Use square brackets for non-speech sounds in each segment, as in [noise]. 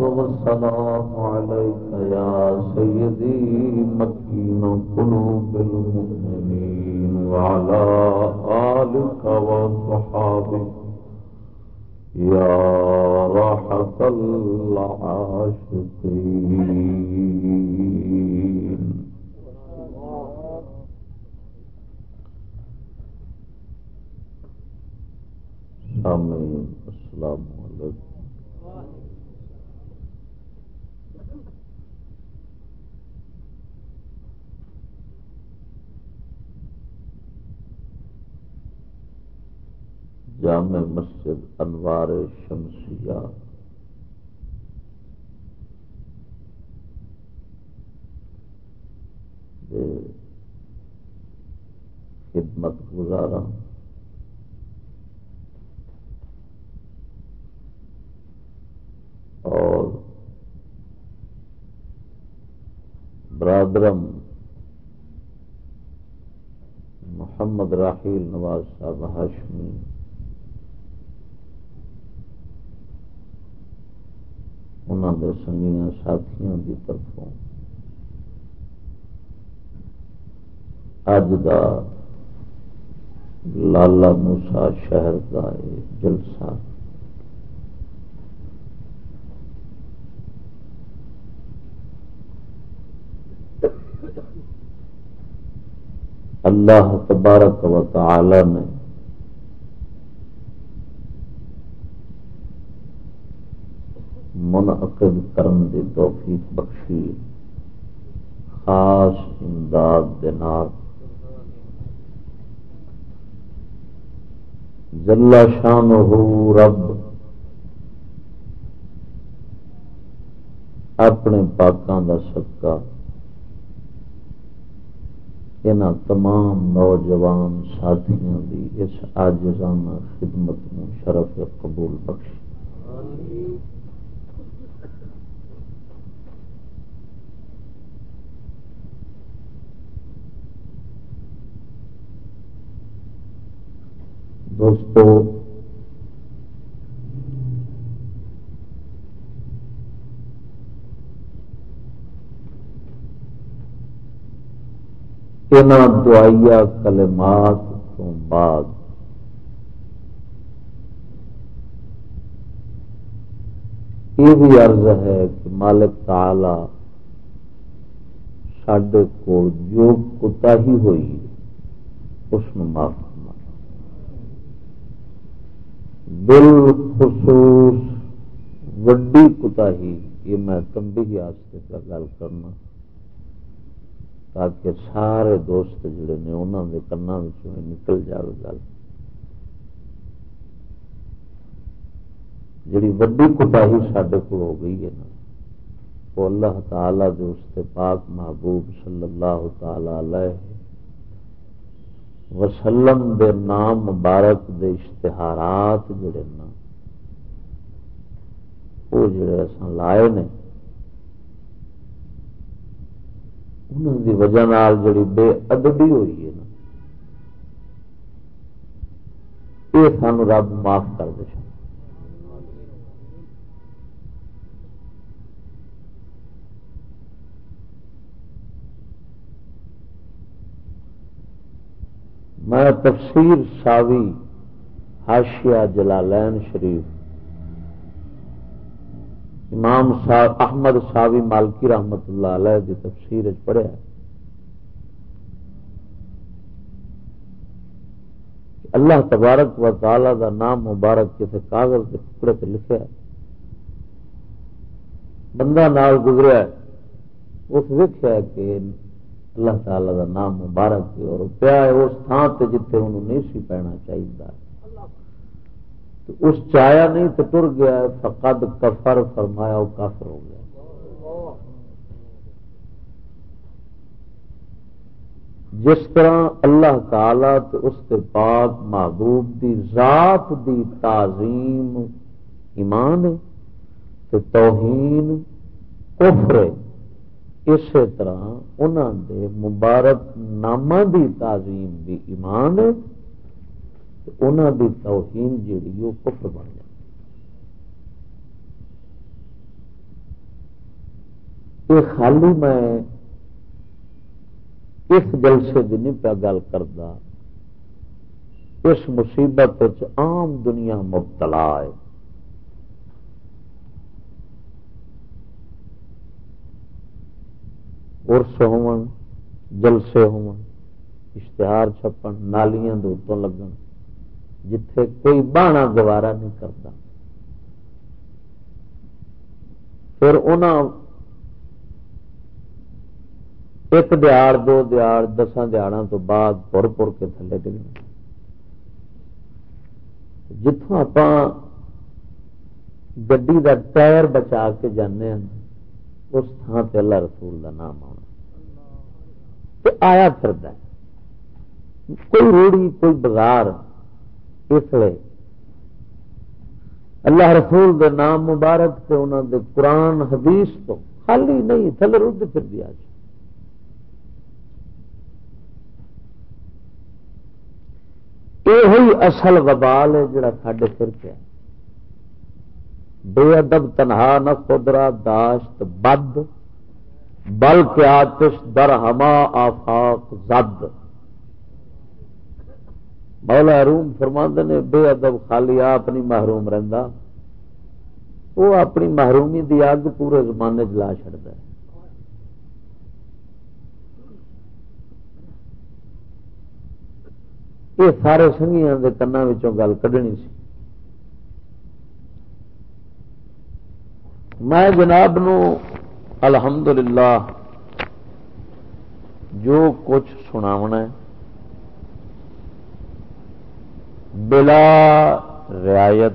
والسلام عليك يا سيدي مكين قلوب المؤمنين وعلى آلك وصحابك يا راحة العاشقين آمين السلام عليكم جامع مسجد انوار شمسیہ۔ خدمت گزارا اور برادرم محمد راحیل نواز صاحب ہاشمی۔ انہوں نے سنگیاں ساتھیوں کی طرفوں۔ اج کا لالا موسا شہر کا جلسہ۔ اللہ تبارک و تعالی نے منعقد کرن دی توفیق بخشی۔ خاص امداد جلا شان ہو رب۔ اپنے پاکوں کا سکا ان تمام نوجوان ساتھیوں کی اس آجزانہ خدمت میں شرف قبول بخش دوستو دعائیا کلمات تو بعد یہ بھی عرض ہے کہ مالک تعالی سڈے کو جو کتا ہی ہوئی اس معاف کرنا بالخصوص وڈی کتا ہی یہ میں تمبی آستے کا گل کرنا۔ تاکہ سارے دوست جڑے نے انہوں کے کنا نکل جائے گل۔ جی وی کٹاہی سڈے کو ہو گئی ہے نا، وہ اللہ تعالی جو اس پاک محبوب صلی اللہ تعالی وسلم دے نام مبارک دے اشتہارات جڑے نا وہ جڑے اصل لائے نے انہوں دی وجہ نال جڑی بے ادبی ہوئی ہے نا یہ سان رب معاف کر دے میں تفسیر ساوی ہاشیا جلالین شریف، امام صاحب احمد ساوی مالکی رحمت اللہ علیہ کی تفسیر پڑھیا اللہ تبارک و تعالی دا نام مبارک کسی کاغذ کے ٹکڑے سے لکھا بندہ نال گزرا اس ویخیا کہ اللہ تعالی دا نام مبارک اور پیا اس تھان سے جیتے انہوں نہیں سی پینا چاہیے اس چایا نہیں تو ٹر گیا فقد کفر، فرمایا وہ کافر ہو گیا۔ جس طرح اللہ تعالی اس کے پاک محبوب دی ذات دی تعظیم ایمان تو توہین کفر اسی طرح انہوں دے مبارک نامہ دی تعظیم دی ایمان انہوں دی توہین جیڑی وہ کفر بن جاتی یہ خالی میں اس جلسے کی نہیں پہ گل کرتا اس مصیبت عام دنیا مبتلا ہے۔ ارس ہو جلسے ہو اشتہار چھپن، نالیاں دودوں لگن، جتھے کوئی بانا گوارا نہیں کرتا۔ پھر انہوں ایک دیاڑ دو دیاڑ دساں دیہڑوں تو بعد پور پور کے تھلے ڈگنا جتوں آپ گی کا ٹائر بچا کے جانے ہیں اس تھان سے اللہ رسول کا نام آنا آیا پھر کوئی روڑی، کوئی بازار، اس لیے اللہ رسول دے نام مبارک سے انہوں دے قرآن، حدیث تو خالی نہیں، تھلے رد پھر دیا جی یہ اصل وبال ہے جڑا سڈے سر پہ بے ادب تنہا نہ خدرا داشت بد بل آتش در ہما آفاق زد۔ مولا روم فرماند نے بے ادب خالی آپ نہیں محروم رہندا۔ وہ اپنی محرومی دی اگ پورے زمانے چلا چڑتا ہے۔ یہ سارے سنگیا کے کنا گل کھنی سی۔ میں جناب نو الحمدللہ جو کچھ سناونا ہے، بلا رعایت،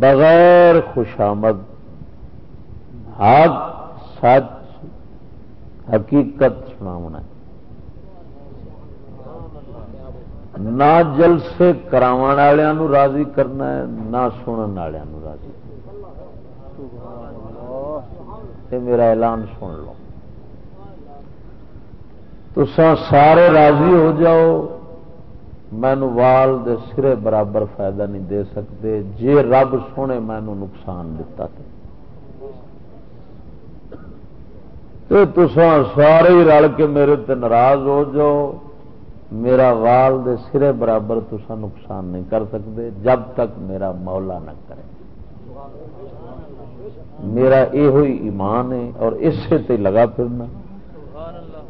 بغیر خوشامد، حق، سچ، حقیقت سناونا ہے۔ نہ جلسے کرا راضی کرنا ہے نہ سنن والوں راضی میرا اعلان سن لو تو سارے راضی ہو جاؤ مینو وال دے سرے برابر فائدہ نہیں دے سکتے جے رب سونے مینو نقصان دتا تو سارے رل کے میرے تے ناراض ہو جاؤ میرا وال دے سرے برابر تسا نقصان نہیں کر سکتے جب تک میرا مولا نہ کرے۔ میرا یہ ایمان ہے اور اسے تے لگا پھرنا۔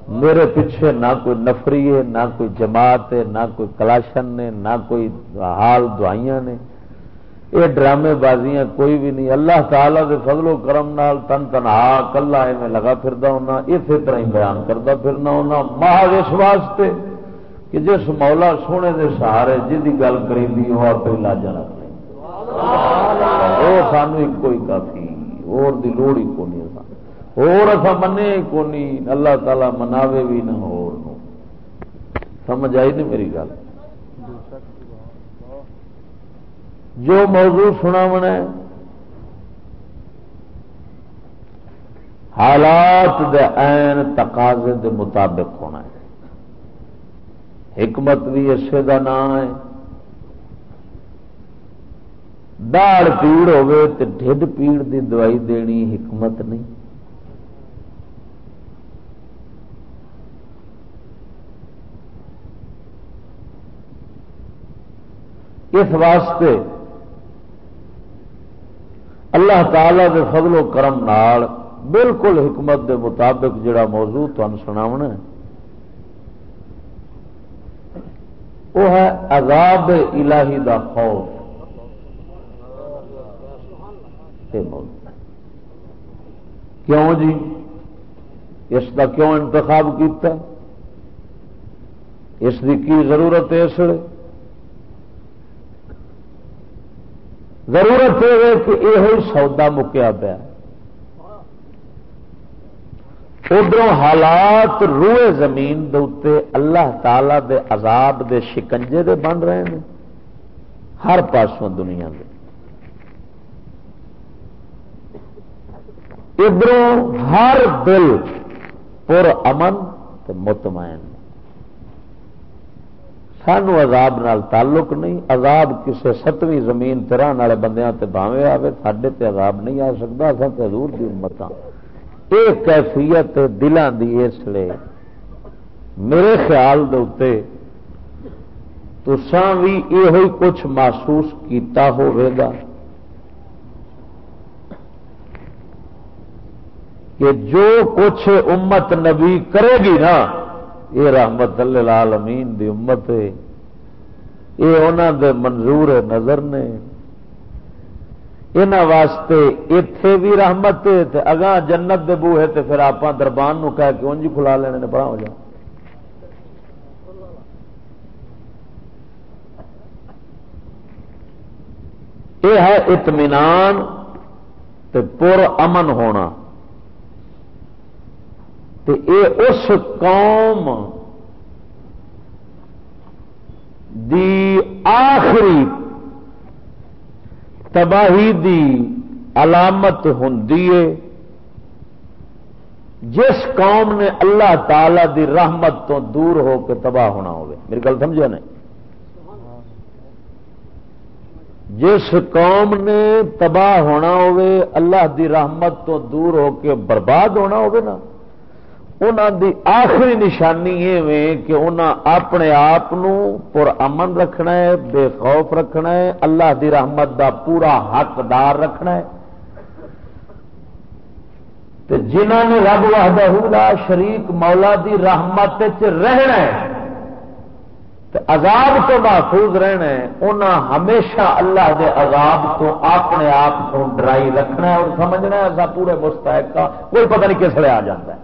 میرے پیچھے نہ کوئی نفری ہے، نہ کوئی جماعت ہے، نہ کوئی کلاشن نے نہ کوئی حال دعائیاں نے۔ یہ ڈرامے بازیاں کوئی بھی نہیں۔ اللہ تعالی دے فضل و کرم نال تن تنہا کلا میں لگا پھردا ہونا، اسی طرح ہی بیان کرتا پھرنا ہونا۔ مہاج اس واسطے کہ جس مولا سونے دے سہارے جی گل کری وہ آپ لاجا رکھ وہ سانو ایک کوئی کافی، اور دی لوڑ ہی کونی اور ایسا منے کونی، اللہ تعالی مناوے بھی نہ اور سمجھ آئی نہیں میری گل؟ جو موضوع سنا من حالات دے عین تقاضے دے مطابق ہونا ہے۔ حکمت بھی اسے کا نام ہے۔ داڑ پیڑ ہوے تو ڈھڈ پیڑ دی دوائی دینی حکمت نہیں۔ اس واسطے اللہ تعالی دے فضل و کرم نال بالکل حکمت دے مطابق جڑا موضوع تمہیں سناونا ہے۔ وہ ہے عذاب الہی دا خوف۔ کیوں جی؟ اس کا کیوں انتخاب کیتا؟ اس کی کی ضرورت ہے اس لیے ضرورت یہ کہ یہ سودا مکیا پیا۔ ادھر حالات روئے زمین دے اللہ تعالی دے عذاب دے شکنجے دے بن رہے ہیں۔ ہر پاسوں دنیا دے۔ ادھر ہر دل پر امن مطمئن۔ سانو عذاب نال تعلق نہیں، عذاب کسے ستویں زمین ترہ والے بندیاں تے بھاوے آوے، ساڈے تے عذاب نہیں آ سکتا اصل تے حضور دی امت ہاں یہ کیفیت دلان دی اس لیے میرے خیال دے تسان بھی یہ کچھ محسوس کیتا ہوئے گا کہ جو کچھ امت نبی کرے گی نا یہ رحمت اللہ امین دی امت ہے۔ یہ انہوں دے منظور نظر نے۔ یہاں واسطے اتے بھی رحمت اگاں جنت دے بوہے تے پھر آپ دربان نو کہہ کے انج کھلا لینے نے بڑا ہو جائے یہ ہے اطمینان پور امن ہونا۔ اس قوم دی آخری تباہی دی علامت ہوں جس قوم نے اللہ تعالی دی رحمت تو دور ہو کے تباہ ہونا ہوگی میری گل سمجھا نہیں؟ جس قوم نے تباہ ہونا ہوگی اللہ دی رحمت تو دور ہو کے برباد ہونا ہوگا نا۔ دی آخری نشانی یہ کہ انہوں اپنے آپ پر امن رکھنا ہے، بے خوف رکھنا ہے، اللہ دی رحمت دا پورا حقدار رکھنا ہے۔ جنہ نے رب وحدہ شریک مولا دی رحمت رہنا ہے عذاب تو محفوظ رہنا ہے ہمیشہ اللہ دے عذاب تو اپنے آپ کو ڈرائی رکھنا ہے اور سمجھنا ہے، ایسا پورے مستحق کا کوئی پتہ نہیں کس لیے آ جاتا ہے۔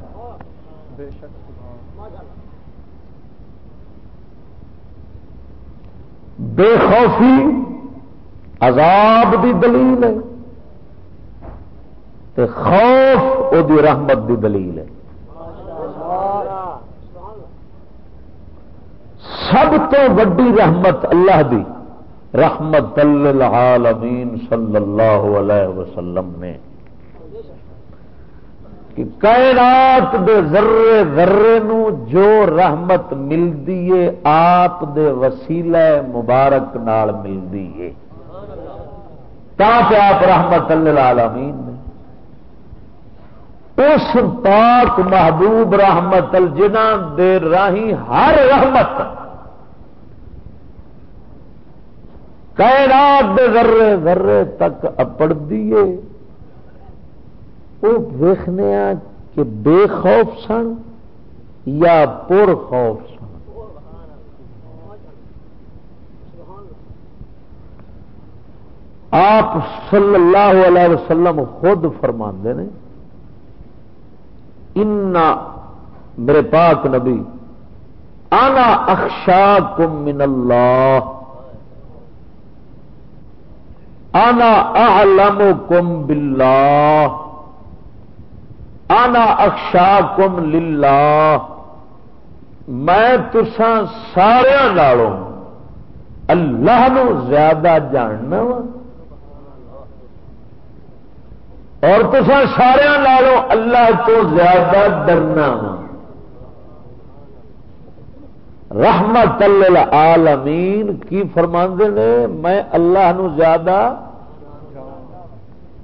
بے خوفی عذاب دی دلیل ہے تے خوف او دی رحمت دی دلیل ہے۔ سب تو وڈی رحمت اللہ دی رحمت للعالمین صلی اللہ علیہ وسلم نے۔ کہ کائنات دے ذرے ذرے نو جو رحمت ملتی ہے، آپ دے وسیلہ مبارک نال ملتی ہے۔ پہ آپ رحمت العالمین اس پاک محبوب رحمت الجنا دے راہی ہر رحمت۔ کائنات دے ذرے ذرے تک اپڑ دیے وہ ویخنے کہ بے خوف سن یا پور خوف سن۔ آپ صلی اللہ علیہ وسلم خود فرما نے، ان میرے پاک نبی آنا اخشا کم من اللہ۔ آنا اعلم کم باللہ۔ آنا اکشا کم للہ۔ میں تسان سارا نالوں اللہ نو زیادہ جاننا وا۔ اور تسان سارا نالوں اللہ تو زیادہ ڈرنا وا۔ رحمت العالمین، کی فرماندے نے؟ میں اللہ نو زیادہ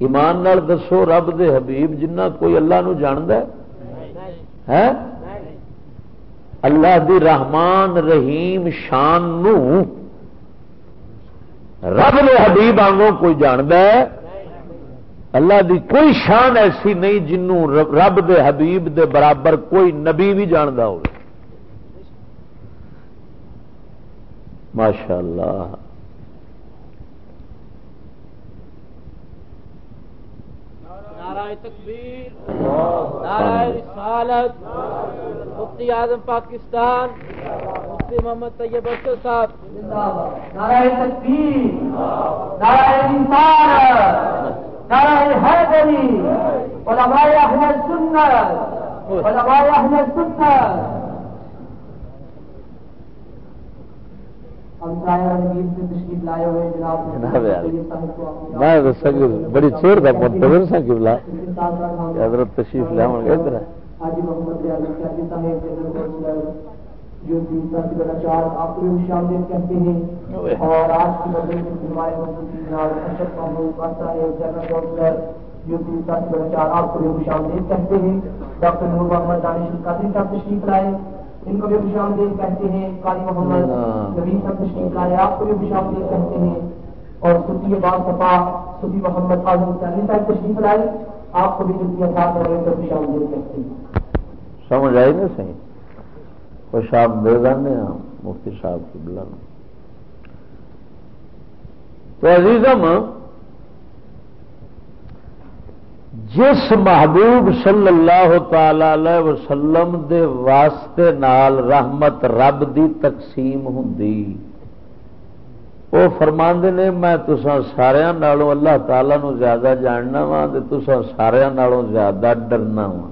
ایمان نال دسو، رب دے حبیب جنہ کوئی اللہ نو جاند ہے؟ اللہ دی رحمان رحیم شان نو رب دے حبیب آنگوں کوئی جاند ہے؟ اللہ دی کوئی شان ایسی نہیں جنوں رب دے حبیب دے برابر کوئی نبی بھی جانتا ہو ماشاء اللہ تکبیر، نعرہ رسالت، مفتی اعظم پاکستان، مفتی محمد طیب اختر صاحب۔ نعرہ تکبیر، نعرہ رسالت، نعرہ حیدری علماء احمد سنت، علماء احمد سنت۔ بڑی چیر کا منتظر سا کبلا حضرت تشریف لیا ادھر جو چار آپ کو بھی شامل کہتے ہیں۔ اور آج کی بدل میں جو تین سات بڑا چار آپ کو بھی شامل کہتے ہیں۔ ڈاکٹر نور محمد دانش قادری صاحب تشریف لائے۔ ان کو بھی خوش آمدید کہتے ہیں قاری محمد نبی صاحب تشریف لائے آپ کو بھی خوش آمدید کہتے ہیں۔ اور صوفی باد صفا صوفی محمد اعظم تعلیم صاحب تشریف لائے آپ کو بھی جتنی اثار رہے تو خوش آمدید کہتے ہیں۔ سمجھ آئی نا صحیح؟ خوش آمدید آنے مفتی صاحب کی بلا تو عزیزم جس محبوب صلی اللہ تعالی وسلم دے واسطے نال رحمت رب دی تقسیم ہوں وہ فرما نے، میں تسا سارا نالوں اللہ تعالی نو زیادہ جاننا وا تسا سارا نالوں زیادہ ڈرنا وا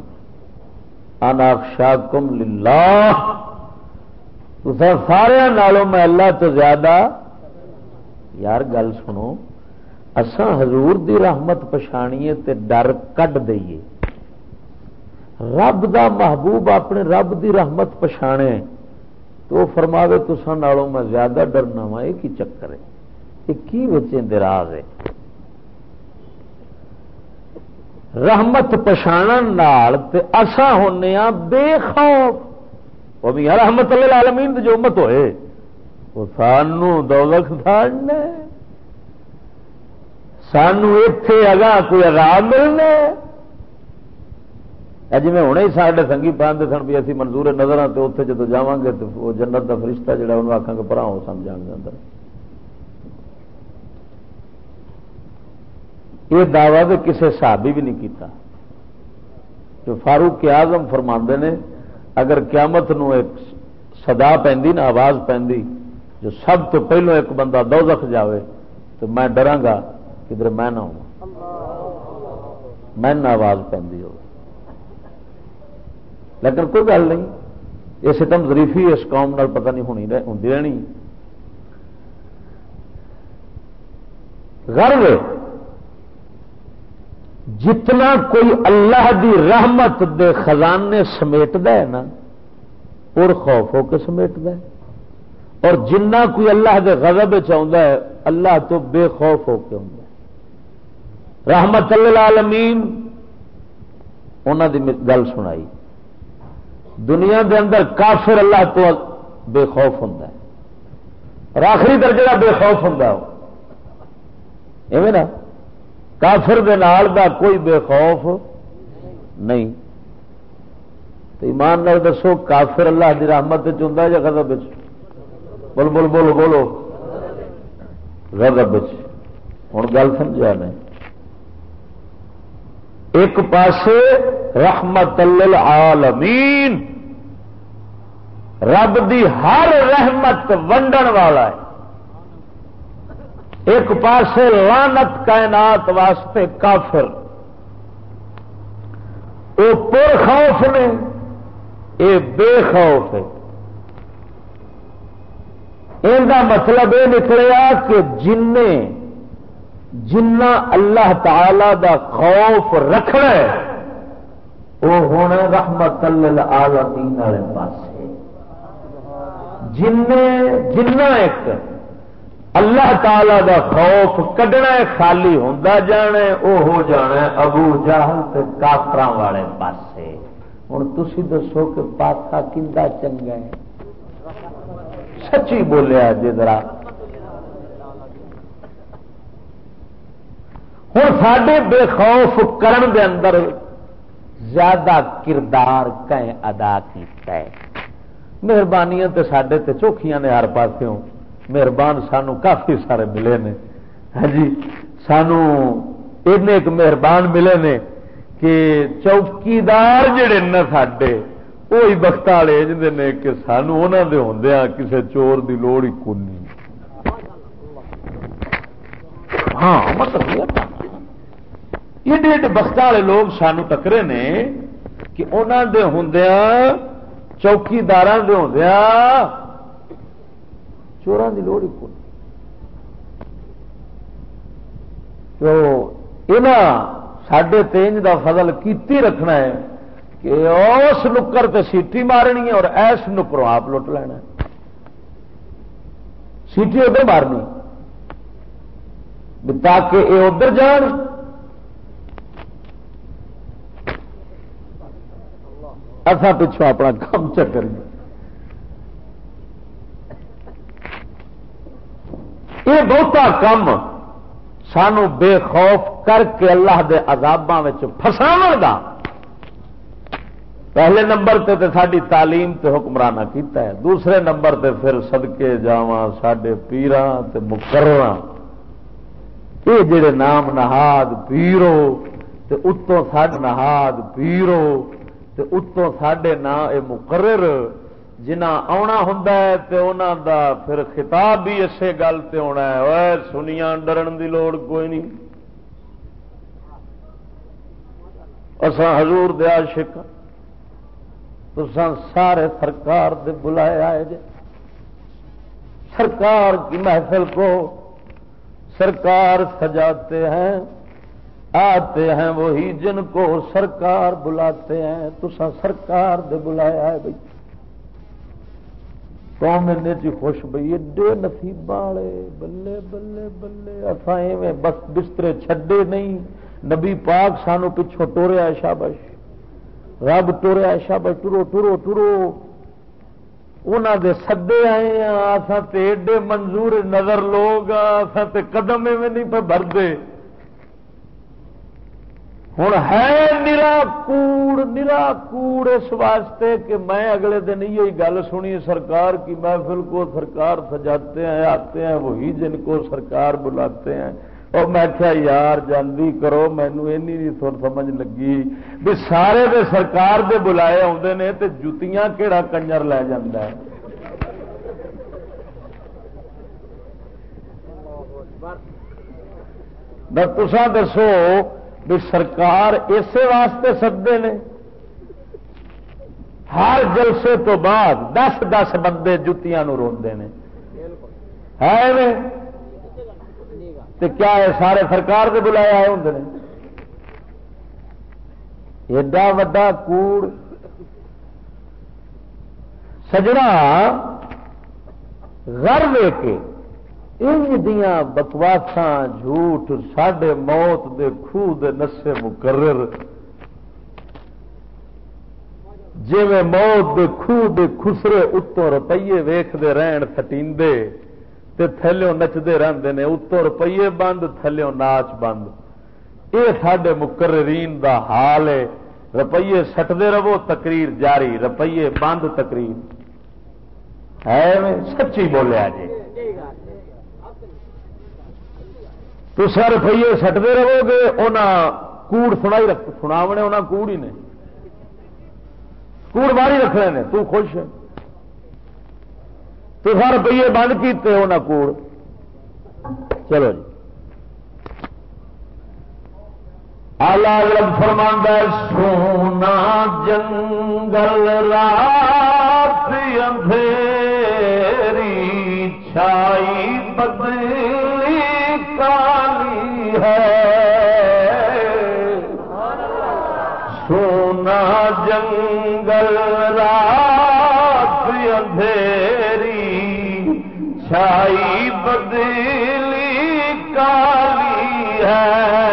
اناخشا کم للہ۔ تسا سارا نالوں میں اللہ تو زیادہ، یار گل سنو۔ اساں حضور دی رحمت پچھاڑیے تے ڈر کڈ دئیے۔ رب دا محبوب اپنے رب دی رحمت پچھانے تو فرماوے تو نالوں میں زیادہ ڈرنا وا یہ کی چکر ہے۔ یہ کی بچے دراز ہے؟ رحمت پچھاڑ اسا ہونے ہاں بے خوف۔ وہ بھی رحمت اللہ عالمین جو امت ہوئے، وہ سانو دولت ساڑنے سانو اتے اگا کوئی آرام ملنا جی میں ہوں ہی سارے سنگھی پہنتے سن بھی اسی منظور نظر آتے اتنے جب جا گے تو وہ جنت کا فرشتہ جہا انہوں آخان گے پرا ہو سمجھا اندر۔ یہ دعوی تو کسی حساب بھی نہیں کیتا۔ جو فاروق آزم فرما نے، اگر قیامت نو ایک سدا پہ نا آواز پہ جو سب تو پہلو ایک بندہ دوزخ جاوے، تو میں ڈرا گا کدھر میں نہ ہوں۔ میں نہ آواز پہ ہو لیکن کوئی گل نہیں، یہ ستم ظریفی اس قوم نال پتہ نہیں ہونی ہوں رہنی۔ غرب جتنا کوئی اللہ دی رحمت دے خزانے سمیٹ ہے نا اور خوف ہو کے سمیٹ ہے۔ اور جنہ کوئی اللہ دے غضب چاہتا ہے، اللہ تو بے خوف ہو کے ہوں رحمت العالمین انہوں دی گل سنائی۔ دنیا دے اندر کافر اللہ تو بے خوف ہوں اور آخری درجے کا بے خوف ہوں نا؟ کافر دے نال دا کوئی بے خوف نہیں۔ تو ایمان نال دسو، کافر اللہ دی رحمت چاہتا یا غضب بول بول بولو بولو۔ غضب ہوں گل سمجھا نہیں ایک پاسے رحمت للعالمین۔ رب دی ہر رحمت ونڈن والا ہے۔ ایک پاسے لانت کائنات واسطے کافر۔ وہ پر خوف نے یہ بے خوف ہے۔ ان کا مطلب یہ نکلیا کہ جن جنا اللہ تعالی دا خوف رکھنا وہ ہونا رحمت للعالمین والے پاس جن جنا ایک اللہ تعالی دا خوف کڈنا خالی ہوں جانا وہ ہو جانا ابو جہل کافر والے پاس ہوں تھی دسو کہ پاسا کندا چنگا ہے۔ سچی بولیا جی ذرا۔ ہوں سڈے بے خوف کرن دے اندر زیادہ کردار کہیں ادا کیتا ہے۔ مہربانیاں تے سڈے تے چوکھیاں نے ہر پاسوں مہربان سانو کافی سارے ملے نے۔ ہاں جی سانو ایک مہربان ملے نے کہ چوکیدار جڑے نا سڈے وہی بخت والے نے کہ سانو انہوں دے ہوں ہاں کسی چور دی لوڑ ہی کونی۔ ہاں مطلب ایڈے ایڈے بخت والے لوگ سانو ٹکرے نے کہ انہوں دے ہوں چوکیدار ہوں چوران کی لوڑ ہی کون تو سڈے تینج کا فضل کیتی رکھنا ہے کہ اس نکر تے سیٹی مارنی ہے اور ایس نکروں آپ لٹ لینا سیٹی ادھر مارنی تاکہ یہ ادھر جان۔ اصا پچھو اپنا کام چکر یہ بہتا کم سانو بے خوف کر کے اللہ دے عذاباں فساو گا پہلے نمبر تے تے ساری تعلیم تے حکمرانہ کیتا ہے، دوسرے نمبر تے پھر سدکے جا سڈے پیران تے مقرر یہ جڑے نام نہاد پیرو، تے اتوں سڈ نہاد پیرو تے اتوں سڈے نا اے مقرر جنا آنا ہوں تے انہاں دا پھر خطاب بھی اسی گل تے ہونا ہے سنیا ڈرن دی لوڑ کوئی نہیں اساں حضور دیا شک تو سارے سرکار دے بلائے آئے جے سرکار کی محفل کو سرکار سجاتے ہیں آتے ہیں وہی جن کو سرکار بلاتے ہیں۔ تو سرکار دے بلائے آئے بھائی۔ قوم جی خوش بھائی، ایڈے نصیب والے، بلے بلے بلے۔ اتائیں بس بسترے چھڈے نہیں۔ نبی پاک سانو پچھوں ٹوریا شابش رب ٹوریا شب ٹرو ٹرو ٹرو انہوں دے سدے آئے ہیں۔ تے ایڈے منظور نظر لوگ تے قدم میں نہیں پہ بھرتے ہوں۔ ہے نرا کوڑ نرا کوڑ اس واسطے کہ میں اگلے دن یہ گل سنی سرکار کی محفل کو سرکار سجاتے ہیں، آتے ہیں، وہی جن کو سرکار بلاتے ہیں۔ اور میں کیا یار جلدی کرو مینو نہیں سر سمجھ لگی بھی سارے دے سرکار دے بلائے آتے نے تے جتیاں کہڑا کنجر لے جا تسا دسو بھی سرکار اسی واسطے سدے نے۔ ہر جلسے تو بعد دس دس بندے جتیاں روندے نے۔ ہے کیا ہے سارے سرکار کے بلائے آئے ہوں ایڈا وا کوڑ۔ سجنا گھر لے کے انج دیا جھوٹ ساڈے موت دے خوہ دے نسے مقرر۔ جی موت دے خوہ دے خسرے اتوں روپیے ویختے رہن سٹیندے، تے تھلو نچتے رہتے ہیں اتوں روپیے بند تھلو ناچ بند۔ یہ سڈے مقررین دا حال ہے، روپیے سٹتے رہو، تقریر جاری، روپیے بند، تقریر۔ ہے سچی بولیا جی تو سر روپیے سٹتے رہو گے انہیں کوڑ سنائی رکھ سناونے انہیں کوڑ ہی نے کوڑ ماری رکھنے نے، تو خوش ہے۔ تو سر روپیے بند کیتے ہو نہ کوڑ۔ چلو جی۔ الگ فرماندہ سونا جنگل رات اندھیری ہے۔ سونا جنگل رات اندھیری چھائی بدلی کالی ہے۔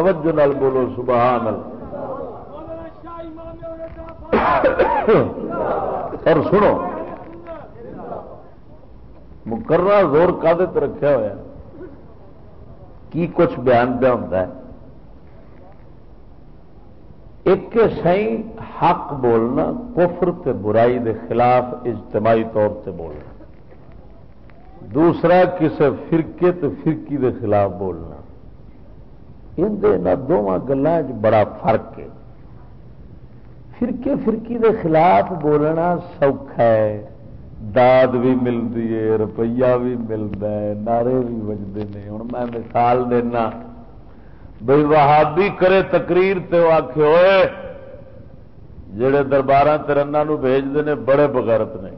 توجہ نال بولو، سبحان اور سنو، مقررہ زور کدے رکھا ہوا کی کچھ بیان پہ ہوتا ہے؟ ایک سی حق بولنا، کفر تے برائی دے خلاف اجتماعی طور سے بولنا۔ دوسرا کسی فرقے تو فرقی دے خلاف بولنا۔ ان دونوں گلوں بڑا فرق ہے۔ فرقے فرقی دے خلاف بولنا سوکھا ہے۔ داد بھی ملتی ہے، روپیہ بھی ملتا ہے، نعرے بھی بجتے ہیں ہوں میں مثال دینا۔ بھائی وہابی کرے تقریر تے آخ ہوئے جڑے دربار ترنا بھیجتے ہیں بڑے بغیرت نے۔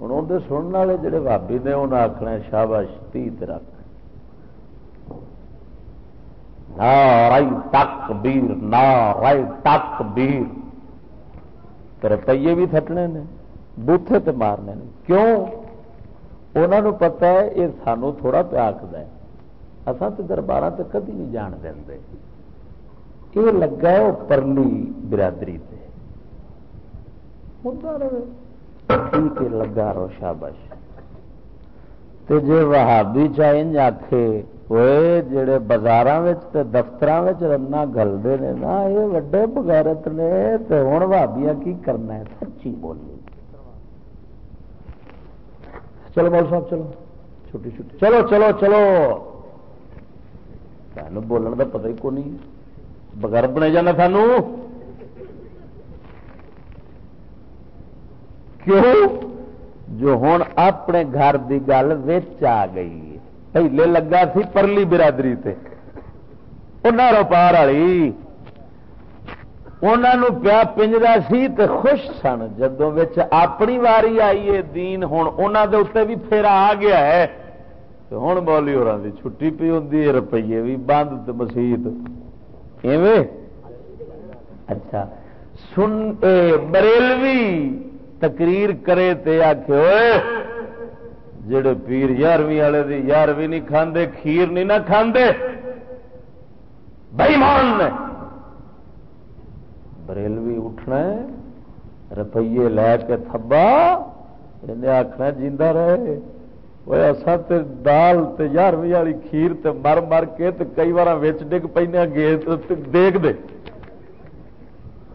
ہوں اندر سننے والے جڑے بھابی نے انہیں آخنا شاباش، تی رکھ۔ رائی تک بیر نا رائی تک بھی تھٹنے نے، بوتھے تے مارنے نے۔ کیوں؟ انہوں نے پتا ہے یہ سانو تھوڑا پیاکد ہے۔ اصل تو دربار سے کدی نہیں جان دیں یہ لگا ہے وہ پرلی برادری سے ٹھیک ہے، لگا رو شابش جی وہابی چاہن آخے وہ جڑے بازار دفتر رنا گلتے ہیں نا یہ وڈے بغیرت نے تو ہوں بھابیا کی کرنا ہے سچی بولی چلو بول صاحب چلو چھٹی چھٹی چلو چلو چلو سانو بولنے کا پتہ ہی کو نہیں بغیر بنے جانا سانو کیوں جو ہوں اپنے گھر کی گل آ گئی پہلے لگا سی پرلی برادری تے انہوں پار والی انہوں پیا پنجرا سی تے خوش سن جدوں اپنی واری آئی ہے دین ہوں انہوں دے اتنے بھی پھیرا آ گیا ہے ہوں بولی اور چھٹی پی ہوں روپیے بھی بند مسیت اچھا سن بریلوی تقریر کرے تے آخ جڑے پیر یارویں والے دی یارویں نہیں کھاندے، کھیر نہیں نہ کھاندے۔ بھائی مان بریلوی اٹھنا ہے، روپیے لے کے تھبا، انہیں آخنا جیندہ رہے۔ وہ اصا تے دال تے یارویں والی کھیر تے مر مر کے تے کئی بار وچ ڈگ پہ گے دیکھ دے۔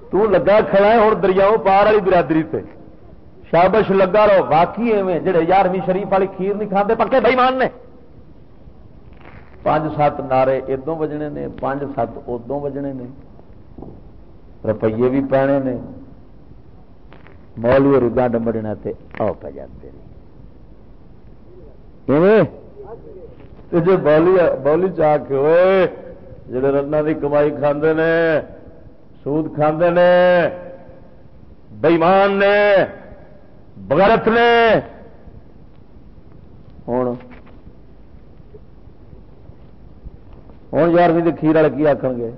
تو لگا کھڑا ہے ہوں دریاؤں پار والی برادری تے۔ شابش لگا رہو باقی ایویں، جڑے یارویں شریف والی کھیر نہیں کھانے پکے بھائی مان نے۔ پانچ سات نعرے ادو بجنے نے، پانچ سات ادو بجنے نے۔ روپیے بھی پینے نے۔ مولوی اور گنڈ مرنا تے آ پہ جاتے جی بولی بولی چاہ کے ہوئے جڑے رنا کی کمائی کھاندے نے، سود کھاندے نے بےمان نے۔ بغیرت نے ہوں ہوں یارویں کھیر والے کی آخ گے؟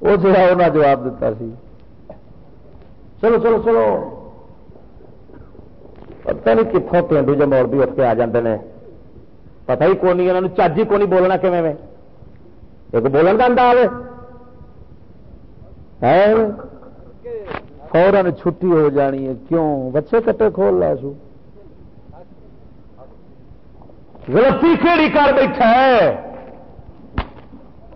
وہ جڑا انہیں جواب دیتا سی۔ چلو چلو چلو۔ پتا نہیں کتوں پینڈو جو مول بھی اٹھ آ جاتے ہیں پتا ہی کون انہوں چج ہی کون بولنا کھے میں ایک بولن کا انداز ہے۔ فورن چھٹی ہو جانی ہے۔ کیوں؟ بچے کٹے کھول لا سو۔ غلطی کہڑی کر بیٹھا ہے؟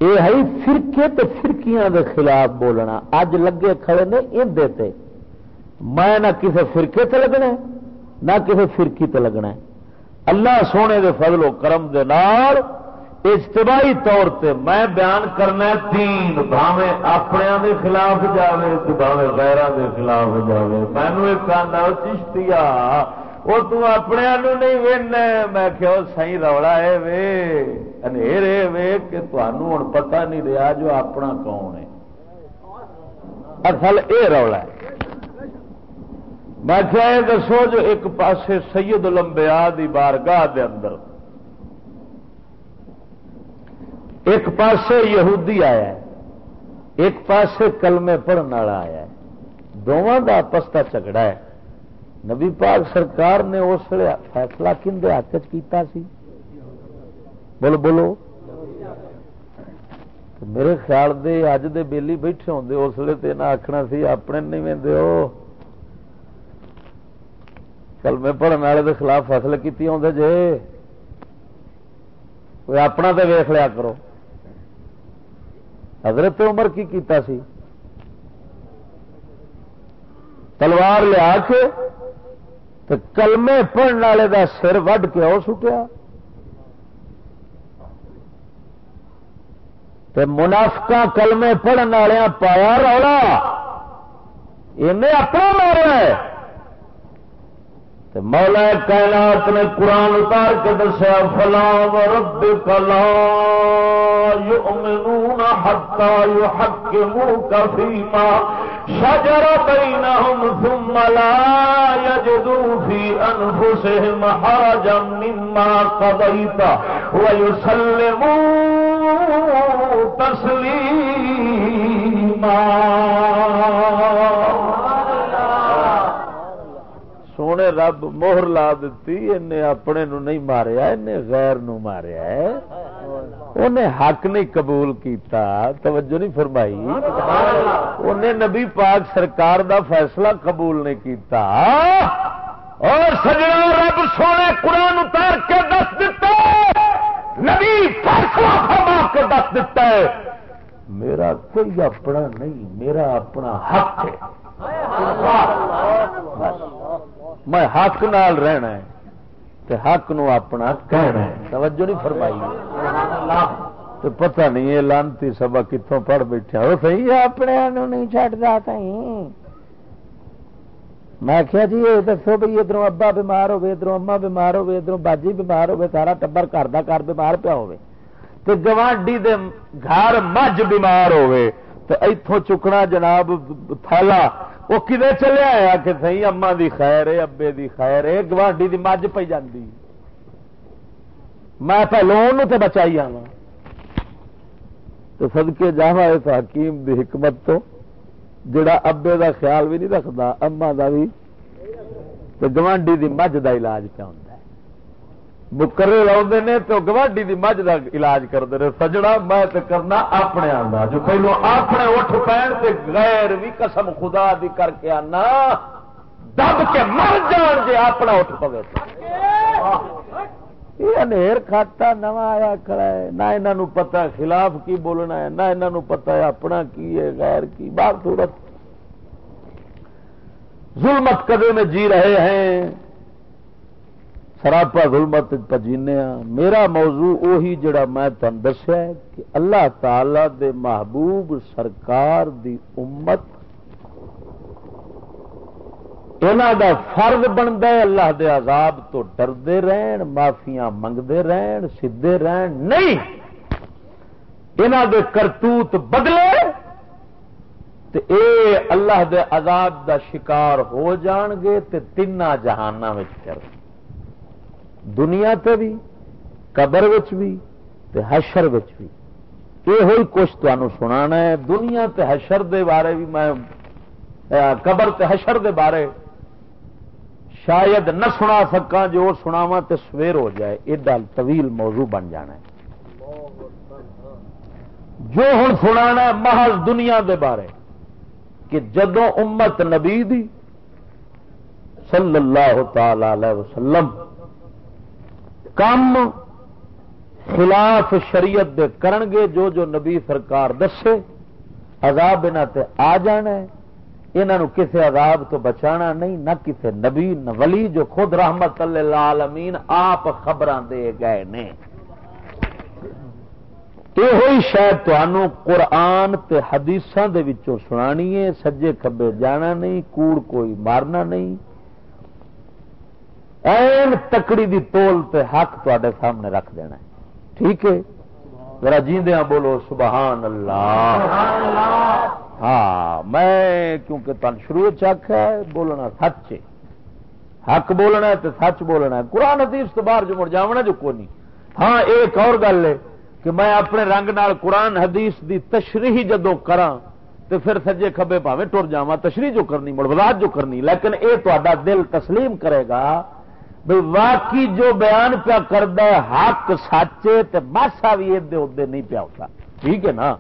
یہ ہے فرقے تو فرقیاں دے خلاف بولنا۔ اج لگے کھڑے نے ان دیتے میں نہ کسی فرقے تے لگنا نہ کسی فرقی تے لگنا اللہ سونے دے فضل و کرم دے نال اجتماعی طور تے میں بیان کرنا تین بھاوے اپنے دے خلاف جاوے تو بھاوے غیران دے خلاف جاوے۔ مینو ایک آنا چشتی وہ تو اپنے نہیں وین میں کہ سی رولا ہے وے انیرے وے کہ تمہوں ہوں پتہ نہیں رہا جو اپنا کون ہے۔ اصل اے رولا ہے۔ میں کیا دسو جو ایک پاسے سید لمبیا دی بارگاہ دے اندر۔ ایک پاسے یہودی آیا ہے، ایک پاسے کلمے پڑھنے والا آیا ہے۔ دونوں کا آپس کا جھگڑا ہے۔ نبی پاک سرکار نے اس لیے فیصلہ کھے ہاتھ کیتا سی؟ بولو بولو۔ میرے خیال دے اج دے بیلی بیٹھے ہوں اس لیے تو نہ سی، اپنے نہیں وے کلمے پڑھنے والے کے خلاف فیصلے کی آدھے جے۔ کوئی اپنا تو ویخ لیا کرو۔ حضرت عمر کی کیتا سی؟ تلوار لیا کے تو کلمے پڑھنے والے دا سر وڈ کے وہ سٹیا۔ منافقا کلمے پڑھنے والے پایا رولا۔ انہیں اپنا مارا ہے۔ مولا کائنات نے قرآن اتار کے دسیا، فلا رب کلا یؤمنون حتا یحکموک فیما شجر بینہم ثم لا یجدوا فی انفسهم حرجا مما قضیت ویسلموا تسلیما سونے رب موہر لا دیتی انہیں اپنے نو نہیں ماریا، انہیں غیر نو ماریا ہے۔ انہیں حق نہیں قبول کیتا، توجہ نہیں فرمائی۔ انہیں نبی پاک سرکار دا فیصلہ قبول نہیں کیتا۔ اور سجنا رب سونے قرآن اتار کے دس دیتا نبی فیصلہ فرما کے دس دیتا ہے۔ میرا کوئی اپنا نہیں، میرا اپنا حق ہے۔ میں حق نال رہنا ہے تے حق نو اپنا کہنا ہے۔ توجہ نہیں فرمائی۔ تو پتہ نہیں یہ لانتی سبا کتوں پڑھ بیٹھا وہ صحیح ہے اپنے نہیں چڈتا کہیں میں کیا جی یہ دسو بھائی ادھر ابا بیمار ہوے ادھر اما بیمار ہوے ادھر باجی بیمار ہوے سارا ٹبر گھر کا گھر بیمار پیا ہوے تو گوانڈی دے گھر مجھ بیمار ہوے تو اتوں چکنا جناب تھیلا، وہ کدے چلے آیا کہ سی اما دی خیر ہے، ابے دی خیر ہے، گوانڈی دی مجھ پی جاندی۔ میں پہلو تو بچائی آوا تو سدکے جا اس حکیم دی حکمت تو، جڑا ابے دا خیال بھی نہیں رکھتا اما دا بھی تو گوانڈی دی مجھ دا علاج پہ ہوں مکرے لاؤ نے تو گواڈی دی مجھ کا علاج کرتے رہے سجڑا میں تے کرنا اپنے آدھا جو پہلو اپنے اٹھ پہن تے غیر بھی قسم خدا دی کر کے آنا دب کے مر جان جے اپنا اٹھ پوے یہ انیر کھاتا نواں آیا کھڑا ہے نہ انہوں پتا خلاف کی بولنا ہے نہ انہوں پتا ہے اپنا کی ہے غیر کی بات صورت ظلمت قدے میں جی رہے ہیں سراپا ظلمت پجینے ہاں۔ میرا موضوع وہی جڑا میں تن دسیا کہ اللہ تعالی دے محبوب سرکار دی امت انہوں دا فرض بنتا ہے اللہ دے عذاب تو ڈردے رہن، معافیاں منگتے رہن سیدے رہن۔ نہیں! انہوں دے کرتوت بدلے تے اے اللہ دے عذاب دا شکار ہو جان گے تے تین جہان کر دنیا تے بھی قبر بھی تے حشر بھی یہ ہوئی کچھ تمہیں سنا ہے۔ دنیا تے حشر دے بارے بھی میں قبر تے حشر دے بارے شاید نہ سنا سکا جو سناوا تے سویر ہو جائے۔ ایڈا طویل موضوع بن جانا ہے۔ جو ہوں سنا محض دنیا دے بارے، کہ جدو امت نبی دی صلی اللہ تعالی وسلم کم خلاف شریعت دے کرنگے جو جو نبی سرکار دسے، عذاب انہوں تے آ جانا ہے۔ انہوں کسے عذاب تو بچانا نہیں، نہ کسے نبی، نہ ولی جو خود رحمت اللہ عالمین آپ خبر دے گئے نے۔ یہ شاید تنوع قرآن تے حدیثاں دے وچوں سنانی ہے، سجے کبے جانا نہیں، کوڑ کوئی مارنا نہیں۔ این تکڑی دی تول تے حق تے سامنے رکھ دینا ہے۔ ٹھیک ہے؟ ذرا جیندیا بولو، سبحان اللہ۔ ہاں میں کیونکہ تن شروع چک ہے، بولنا سچ ہے۔ حق بولنا ہے تو سچ بولنا ہے۔ قرآن حدیث تو باہر جو مڑ جاونا جو کو نہیں۔ ہاں ایک اور گل ہے کہ میں اپنے رنگ نال قرآن حدیث دی تشریح جدو کرا تو پھر سجے کبے پاوے ٹر جا تشریح جو کرنی، مڑ وزاد جو کرنی، لیکن اے تو دل تسلیم کرے گا بھائی واقعی جو بیان پیا کرتا ہے، حق سچے تو ماسا بھی ادے ادے نہیں پیا ہوتا۔ ٹھیک ہے نا؟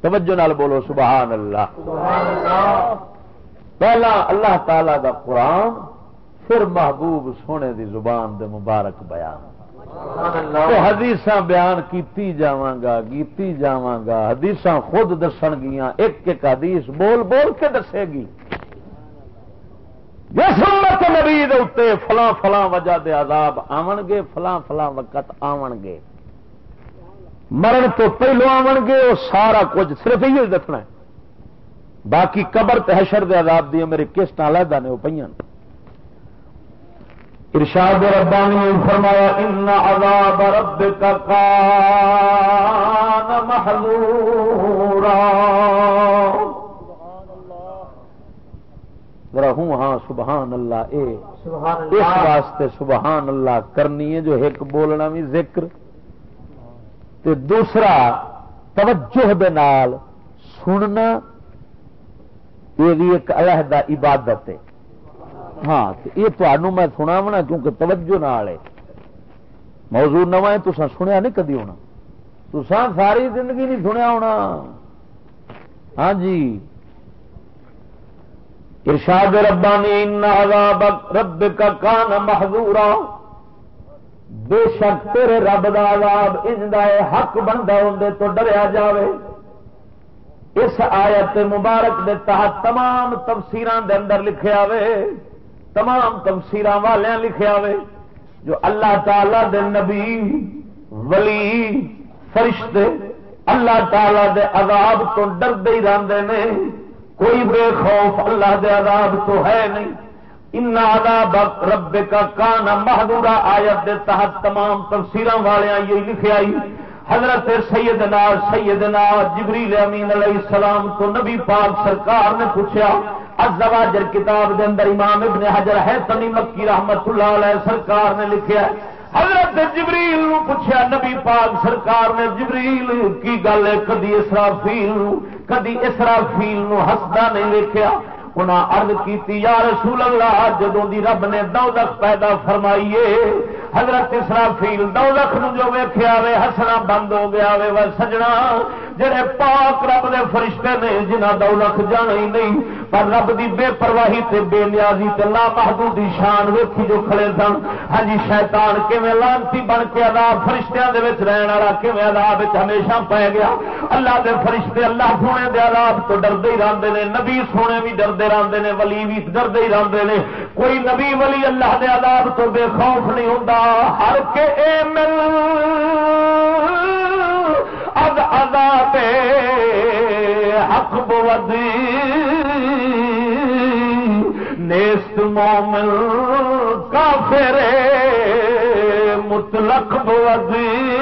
توجہ نال بولو، سبحان اللہ۔ پہلا اللہ تعالی دا قرآن، پھر محبوب سونے دی زبان دے مبارک بیان۔ حدیث بیان کیتی جاگا گیتی جاگا حدیث خود دسن گیا ایک ایک حدیث بول بول کے دسے گی۔ جس امت نبی اتنے فلاں فلاں وجہ دے عذاب آن گے، فلاں فلاں وقت آن گے۔ مرن تو پہلو آن گے وہ سارا کچھ صرف یہ دکھنا باقی قبر تحشر دے عذاب دیا میرے کسٹ علیحدہ نے وہ پہ ارشاد ربانی فرمایا، ان عذاب ربک کان محذورا. ذرا ہوں ہاں سبحان اللہ اے سبحان اس اللہ واسطے سبحان اللہ کرنی ہے جو ایک بولنا بھی ذکر۔ تے دوسرا توجہ دے نال سننا یہ بھی ایک علیحدہ عبادت ہے۔ ہاں یہ تمہوں میں سنا ہونا کیونکہ توجہ نال ہے۔ موضوع نواں ہے تسا سنیا نہیں کدی ہونا۔ تسا ساری زندگی نہیں سنیا ہونا۔ ہاں جی۔ ارشاد ربانی ان عذاب ربک کان محذورا۔ بے شک تیرے رب دا عذاب اندا ہے حق بندا ہوندے تو ڈریا جاوے۔ اس آیت مبارک دے تحت تمام تفسیراں دے اندر لکھیا وے تمام تفسیراں والیاں لکھیا وے جو اللہ تعالی دے نبی، ولی، فرشتے، اللہ تعالی دے عذاب تو ڈردے ہی رہندے نے۔ کوئی بے خوف اللہ دے عذاب تو ہے نہیں. ان عذاب رب کا کان محدورا آیت دے تحت تمام تفسیراں والیاں یہ لکھیا ہی حضرت سیدنا سیدنا جبریل امین علیہ السلام تو نبی پاک سرکار نے پوچھا، الزواجر کتاب دے اندر امام ابن حجر ہے تمی مکی رحمت اللہ علیہ سرکار نے لکھیا حضرت جبریل نو پوچھا نبی پاک سرکار نے جبریل کی گل ہے؟ کدی اسرافیل کدی اسرافیل نو ہسدا نہیں ویکیا انہاں عرض کیتی، یا رسول اللہ، جدوں دی رب نے دوزخ پیدا فرمائیے، حضرت اسرافیل دوزخ نو جو ویکھیا وے، ہسنا بند ہو گیا وے سجنا جڑے پاک رب دے فرشتے نے، جنہاں دوزخ جانا ہی نہیں، پر رب دی بے پرواہی تے بے نیازی تے لا محدودی شان ویکھی جو کھڑے سن۔ ہاں جی شیطان کیویں لانتی بن کے عذاب فرشتیاں دے وچ رہن والا کیویں عذاب وچ ہمیشہ پے گیا۔ اللہ دے فرشتے اللہ سونے دے عذاب تو ڈردے ہی رہندے نے، نبی سونے بھی ڈردے رہندے نے، ولی بھی ڈردے ہی رہندے نے۔ کوئی نبی ولی اللہ دے عذاب تو بے خوف نہیں ہوندا۔ ہر کے اے مل اد عذاب حق بودی۔ نیست مومن کافر مطلق بودی۔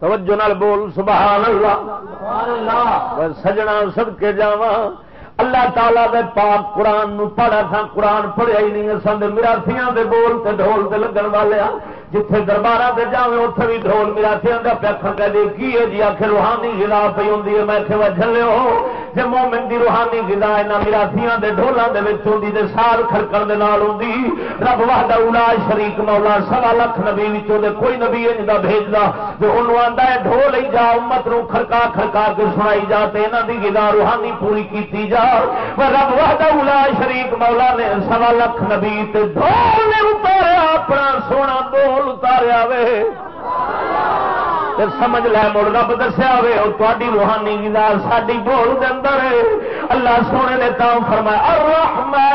توجہ نال بول سبحان اللہ۔ سبحان اللہ۔ میں سجنا سد کے جاوا اللہ تعالی دے پاک قرآن نو پڑھا سا قرآن پڑھیا ہی نہیں سن میراسیاں دے بول تے ڈھول تے لگن والے جتھے دربار سے جاوے اتنے بھی ڈھول مراسیاں کا پیاکھا کہہ دے کی ہے جی؟ آخر روحانی غذا پی ہوں میں کہ جلے ہو۔ جی مومن دی روحانی غذا یہاں مراسیاں دے ڈھولوں دے وچ ہوندی سال کھڑکن دے نال ہوندی۔ رب وحدہ اولا شریک مولا، سوا لکھ نبی دے کوئی نبی انج دا بھیجدا۔ جو انہوں آندا ہے ڈھول ہی جا، امت نو کھڑکا کھڑکا کے سنائی جا تے انہاں دی غذا روحانی پوری کیتی جا۔ رب وحدہ اولا شریک مولا نے سوا لکھ نبی تے ڈھول نے اتاریا اپنا سونا دو۔ بول اتاریا وے پھر سمجھ لے مڑ رب دسیا وے، اور تاری روحانی گزا ساری بول دے اندر اللہ سونے نے تام فرمایا، الرحمن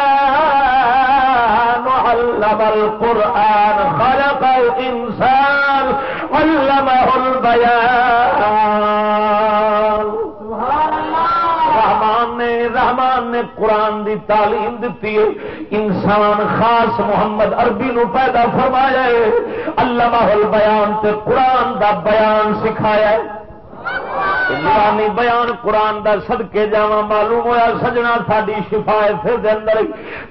علم القرآن، خلق الانسان، علمه البیان. رحمان نے قرآن دی تعلیم دیتی ہے۔ انسان خاص محمد عربی نو پیدا فرمایا ہے۔ علامہ البیان تے قرآن دا بیان سکھایا ہے۔ نورانی بیان قرآن دا صدقے جاوا معلوم ہویا، سجنا ساری شفایت دے اندر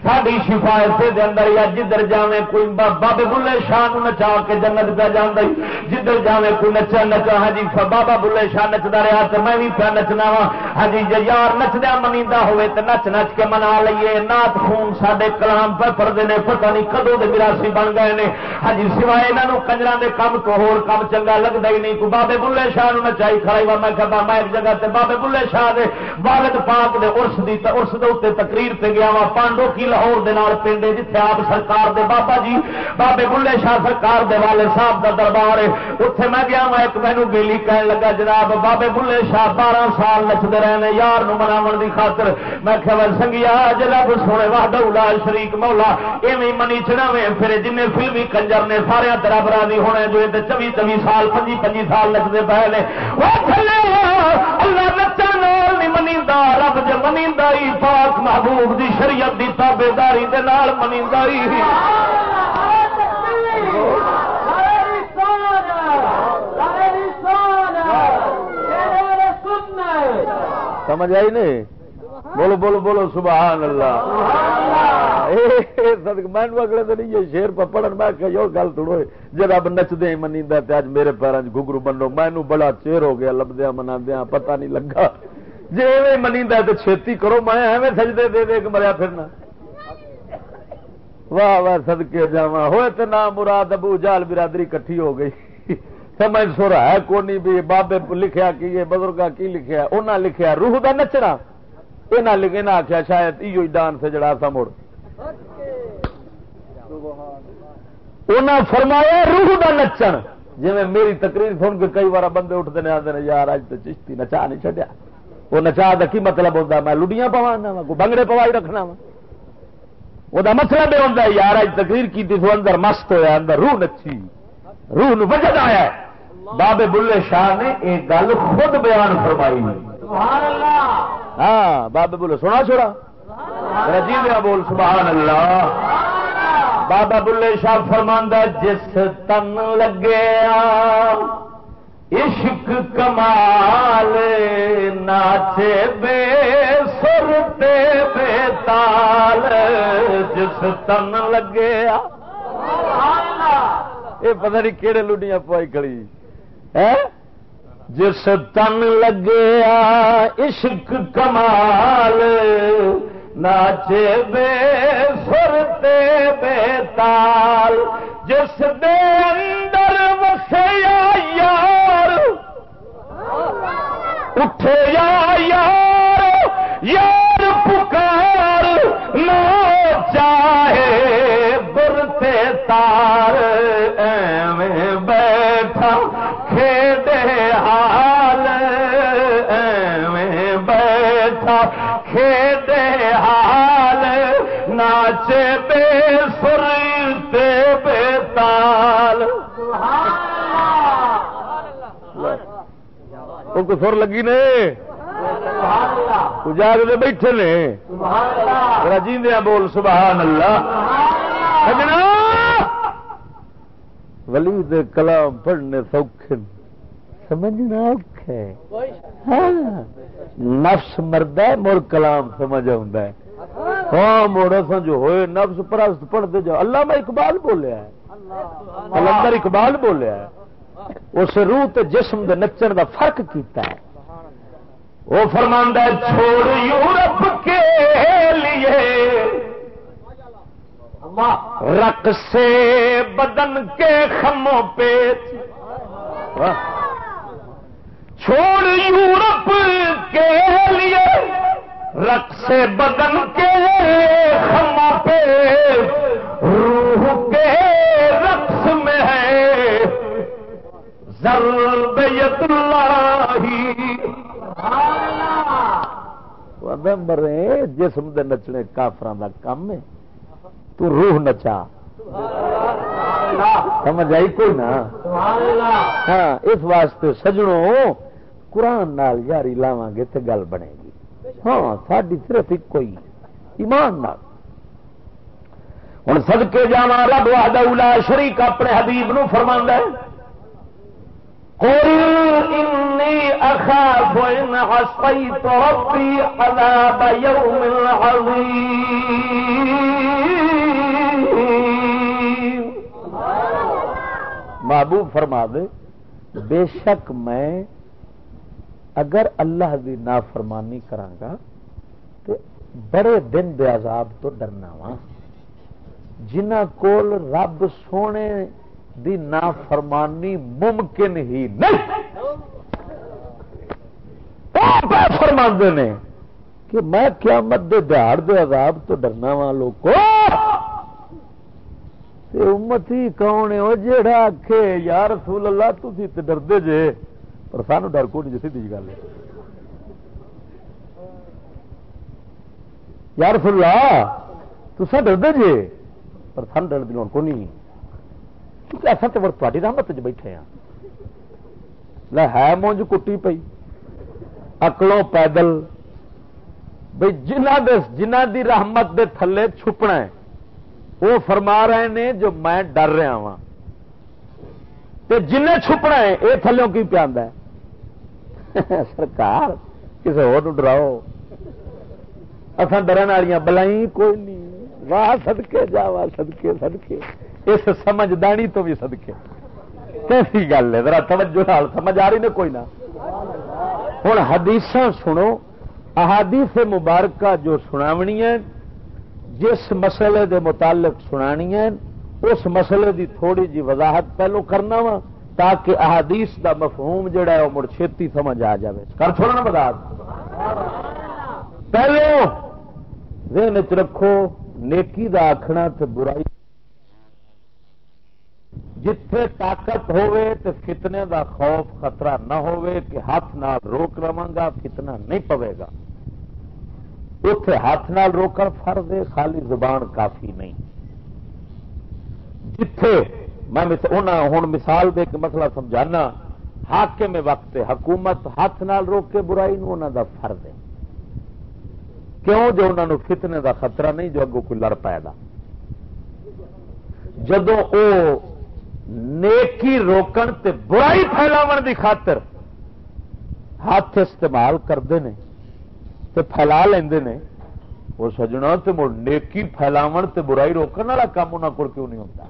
ساری شفایت دے اندر یا جدھر جاوے کوئی بابے بلے شاہ نو نچا کے جنت پہ جانا جدھر جاوے کوئی نچا نچا ہاں جی بابا بلے شاہ نچتا رہا تو میں بھی پیا نچنا وا۔ ہاں جی جی یار نچدیا منیدا ہوئے تو نچ نچ کے منا لیے نات خون سڈے کلام پہ پڑھتے ہیں پتہ نہیں کدو دے وراسی بن گئے نے۔ ہاں جی سوائے یہاں کنجر کے کام تو ہور کام چنگا لگتا ہی نہیں۔ کوئی بابے بلے شاہ نچائی کھڑائی وا، میں مرتبہ میں ایک جگہ تے بابے بلے شاہ دے، والد پاک دے ارس دی ارس دے اتنے تقریر تے گیا وا، پانڈو کی لاہور دے نال پنڈے جتھے آپ سرکار دے بابا جی بابے بلے شاہ سرکار دے والے صاحب دا دربار ہے۔ اتنے میں گیا وا، ایک مینو گیلی کہنے لگا، جناب بابے بلے شاہ بارہ سال نچتے رہے یار مناو دی خاطر۔ میں کہ سنگیا جب سونے وا ڈولا شریک مولا، ایویں منی چڑا وے پھر جن فلمی کنجر نے سارے تیرا برادری ہونے جو چوی چوی سال پچی پچی سال نچتے پے نے اللہ نچن نہیں منی رب ج منی پاک محبوب دی شریعت دی تابے داری منی سمجھ آئی نہیں؟ بولو بولو بولو، سبحان اللہ۔ مینو اگلے دن یہ شیر پڑھن، میں کہ یہ گل تھوڑو جی رب نچدے منی اج میرے پیروں گگرو بنو مینو بڑا چیر ہو گیا لبدیا منا پتا نہیں لگا۔ جی ایویں منی تو چھتی کرو، میں ایویں سجدے دے دے مریا پھرنا۔ واہ واہ سدکے جا ہوئے تو نہ مراد ابو جال برادری کٹھی ہو گئی۔ سمجھ سورا ہے کونی بھی، بابے لکھیا کی بزرگ کی لکھیا انہیں لکھیا روح دا نچنا۔ یہاں لکھے نہ آخیا شاید ایو ڈانس جڑا سا مڑ۔ فرمایا روح دا نچن۔ جی میری تقریر سن کے کئی بار بندے اٹھتے ہیں آتے ہیں یار اج تو چشتی نچا نہیں چڈیا وہ نچا کا کی مطلب ہوتا میں لڈیاں پوا کوئی بنگڑے پوائی رکھنا وا وہ مطلب یہ ہوتا ہے یار اج تقریر کی سو اندر مست ہوا اندر روح نچی روح نجد آیا بابے بلے شاہ نے ایک گل خود بیان فرمائی۔ ہاں بابے بولے سونا چھوڑا۔ رجی بول، سبحان اللہ۔ بابا بلے شاہ فرماندہ، جس تن لگے عشق کمال ناچے بے سرتے بے تال، جس تن لگے یہ پتہ نہیں کہڑے لڈیاں پوائی کڑی جس تن لگے عشق کمال ناچے بے سرتے بے تال، جس دے اندر وسیا یار۔ اٹھے یا یار یار پکار، نہ چاہے برتے تار ایویں بیٹھا کھیڈے حال کھیڈے حال ناچے بے سرتے بے تال۔ کو سر لگی نے؟ جاگتے بیٹھے نے۔ جیندیا بول سبحان اللہ۔ ولی دے کلام پڑھنے سوکھے سمجھنا اوکھے ہاں۔ نفس مرد ہے مڑ کلام سمجھ آ ہاں مڑ جو ہوئے نفس پرست پڑھتے جاؤ۔ اللہ میں اقبال بولیا ہے۔ کلندر اقبال بولیا ہے۔ اس روح تے جسم دے نچن دا فرق کیتا ہے۔ وہ فرماندہ چھوڑ یورپ کے لیے۔ رق سے بدن کے خموں پہ۔ چھوڑ یورپ کے لیے رق سے بدن کے خموں پہ روح کے رقص میں ہے۔ ضرورت مرے جسم دے نچنے کافران دا کام ہے۔ تو روح نچا۔ سمجھ آئی کوئی نا؟ ہاں اس واسطے سجڑوں قرآن نال یاری لاواں گے تو گل بنے گی۔ ہاں ساری صرف ایک کوئی ایمان نال۔ ہوں سدکے جا رب واہدہ شریک اپنے حبیب نو فرما ہے۔ قل إني أخاف إن عصيت ربي عذاب يوم عظيم محبوب فرما دے، بے شک میں اگر اللہ دی نافرمانی کرانگا تو بڑے دن دے عذاب تو ڈرنا وا۔ جنہ کول رب سونے دی نافرمانی ممکن ہی نہیں۔ فرما نے کہ میں قیامت دے دہاڑ دے عذاب تو ڈرنا وا لوگ امتی کون ہے؟ وہ جہاں آخ یا رسول اللہ تھی ڈردے جے۔ پر سانو ڈر کو نہیں جی سی گل یا رسول اللہ تسا ڈردے جے جی، پر سان ڈر دی کو نہیں۔ کیونکہ ایسا تو تاری رحمت چ بیٹھے ہیں لے ہے مونج کٹی پئی، اکلوں پیدل۔ بھائی جنہ دے جنہ دی رحمت دے تھلے چھپنا ہے، وہ فرما رہے نے جو میں ڈر رہا ہاں۔ وا جن چھپنا ہے یہ تھلوں کی پیا سرکار کسی اور ڈراؤ اصل ڈرن والی بلائی کوئی نہیں واہ سدکے جا واہ سدکے سدکے اس سمجھدانی تو بھی سدکے کیسی گل ہے ذرا توجہ سمجھ آ رہی نے کوئی نہ ہوں حدیث سنو احادیث مبارکہ جو سناونی ہے جس مسئلے دے متعلق سنانی ہے اس مسئلے دی تھوڑی جی وضاحت پہلو کرنا وا تاکہ احادیث دا مفہوم جڑا ہے وہ مڑ چھتی سمجھ آ جائے کر چھوڑنا وضاحت پہلو، ذہن چ رکھو، نیکی دا آخنا تے برائی۔ جتھے طاقت ہوئے تے فتنے دا خوف، خطرہ نہ ہوئے کہ ہاتھ نال روک رواں گا، فتنہ نہیں پوے گا۔ اتے ہاتھ نال روکن فرض ہے، خالی زبان کافی نہیں۔ جتھے میں ہوں مثال دے کے مسئلہ سمجھانا۔ حاکم میں وقت حکومت ہاتھ نال روک کے برائی نو انہوں دا فرض ہے۔ کیوں؟ جو انہوں نے فتنے دا خطرہ نہیں، جو اگوں کوئی لڑ پائے گا۔ جدو او نیکی روکن تے برائی پھیلاو دی خاطر ہاتھ استعمال کرتے ہیں تے پھیلا لیندے نے وہ سجنا تے نیکی پھیلاو تے برائی روکن والا کام انہوں کو کیوں نہیں ہوتا؟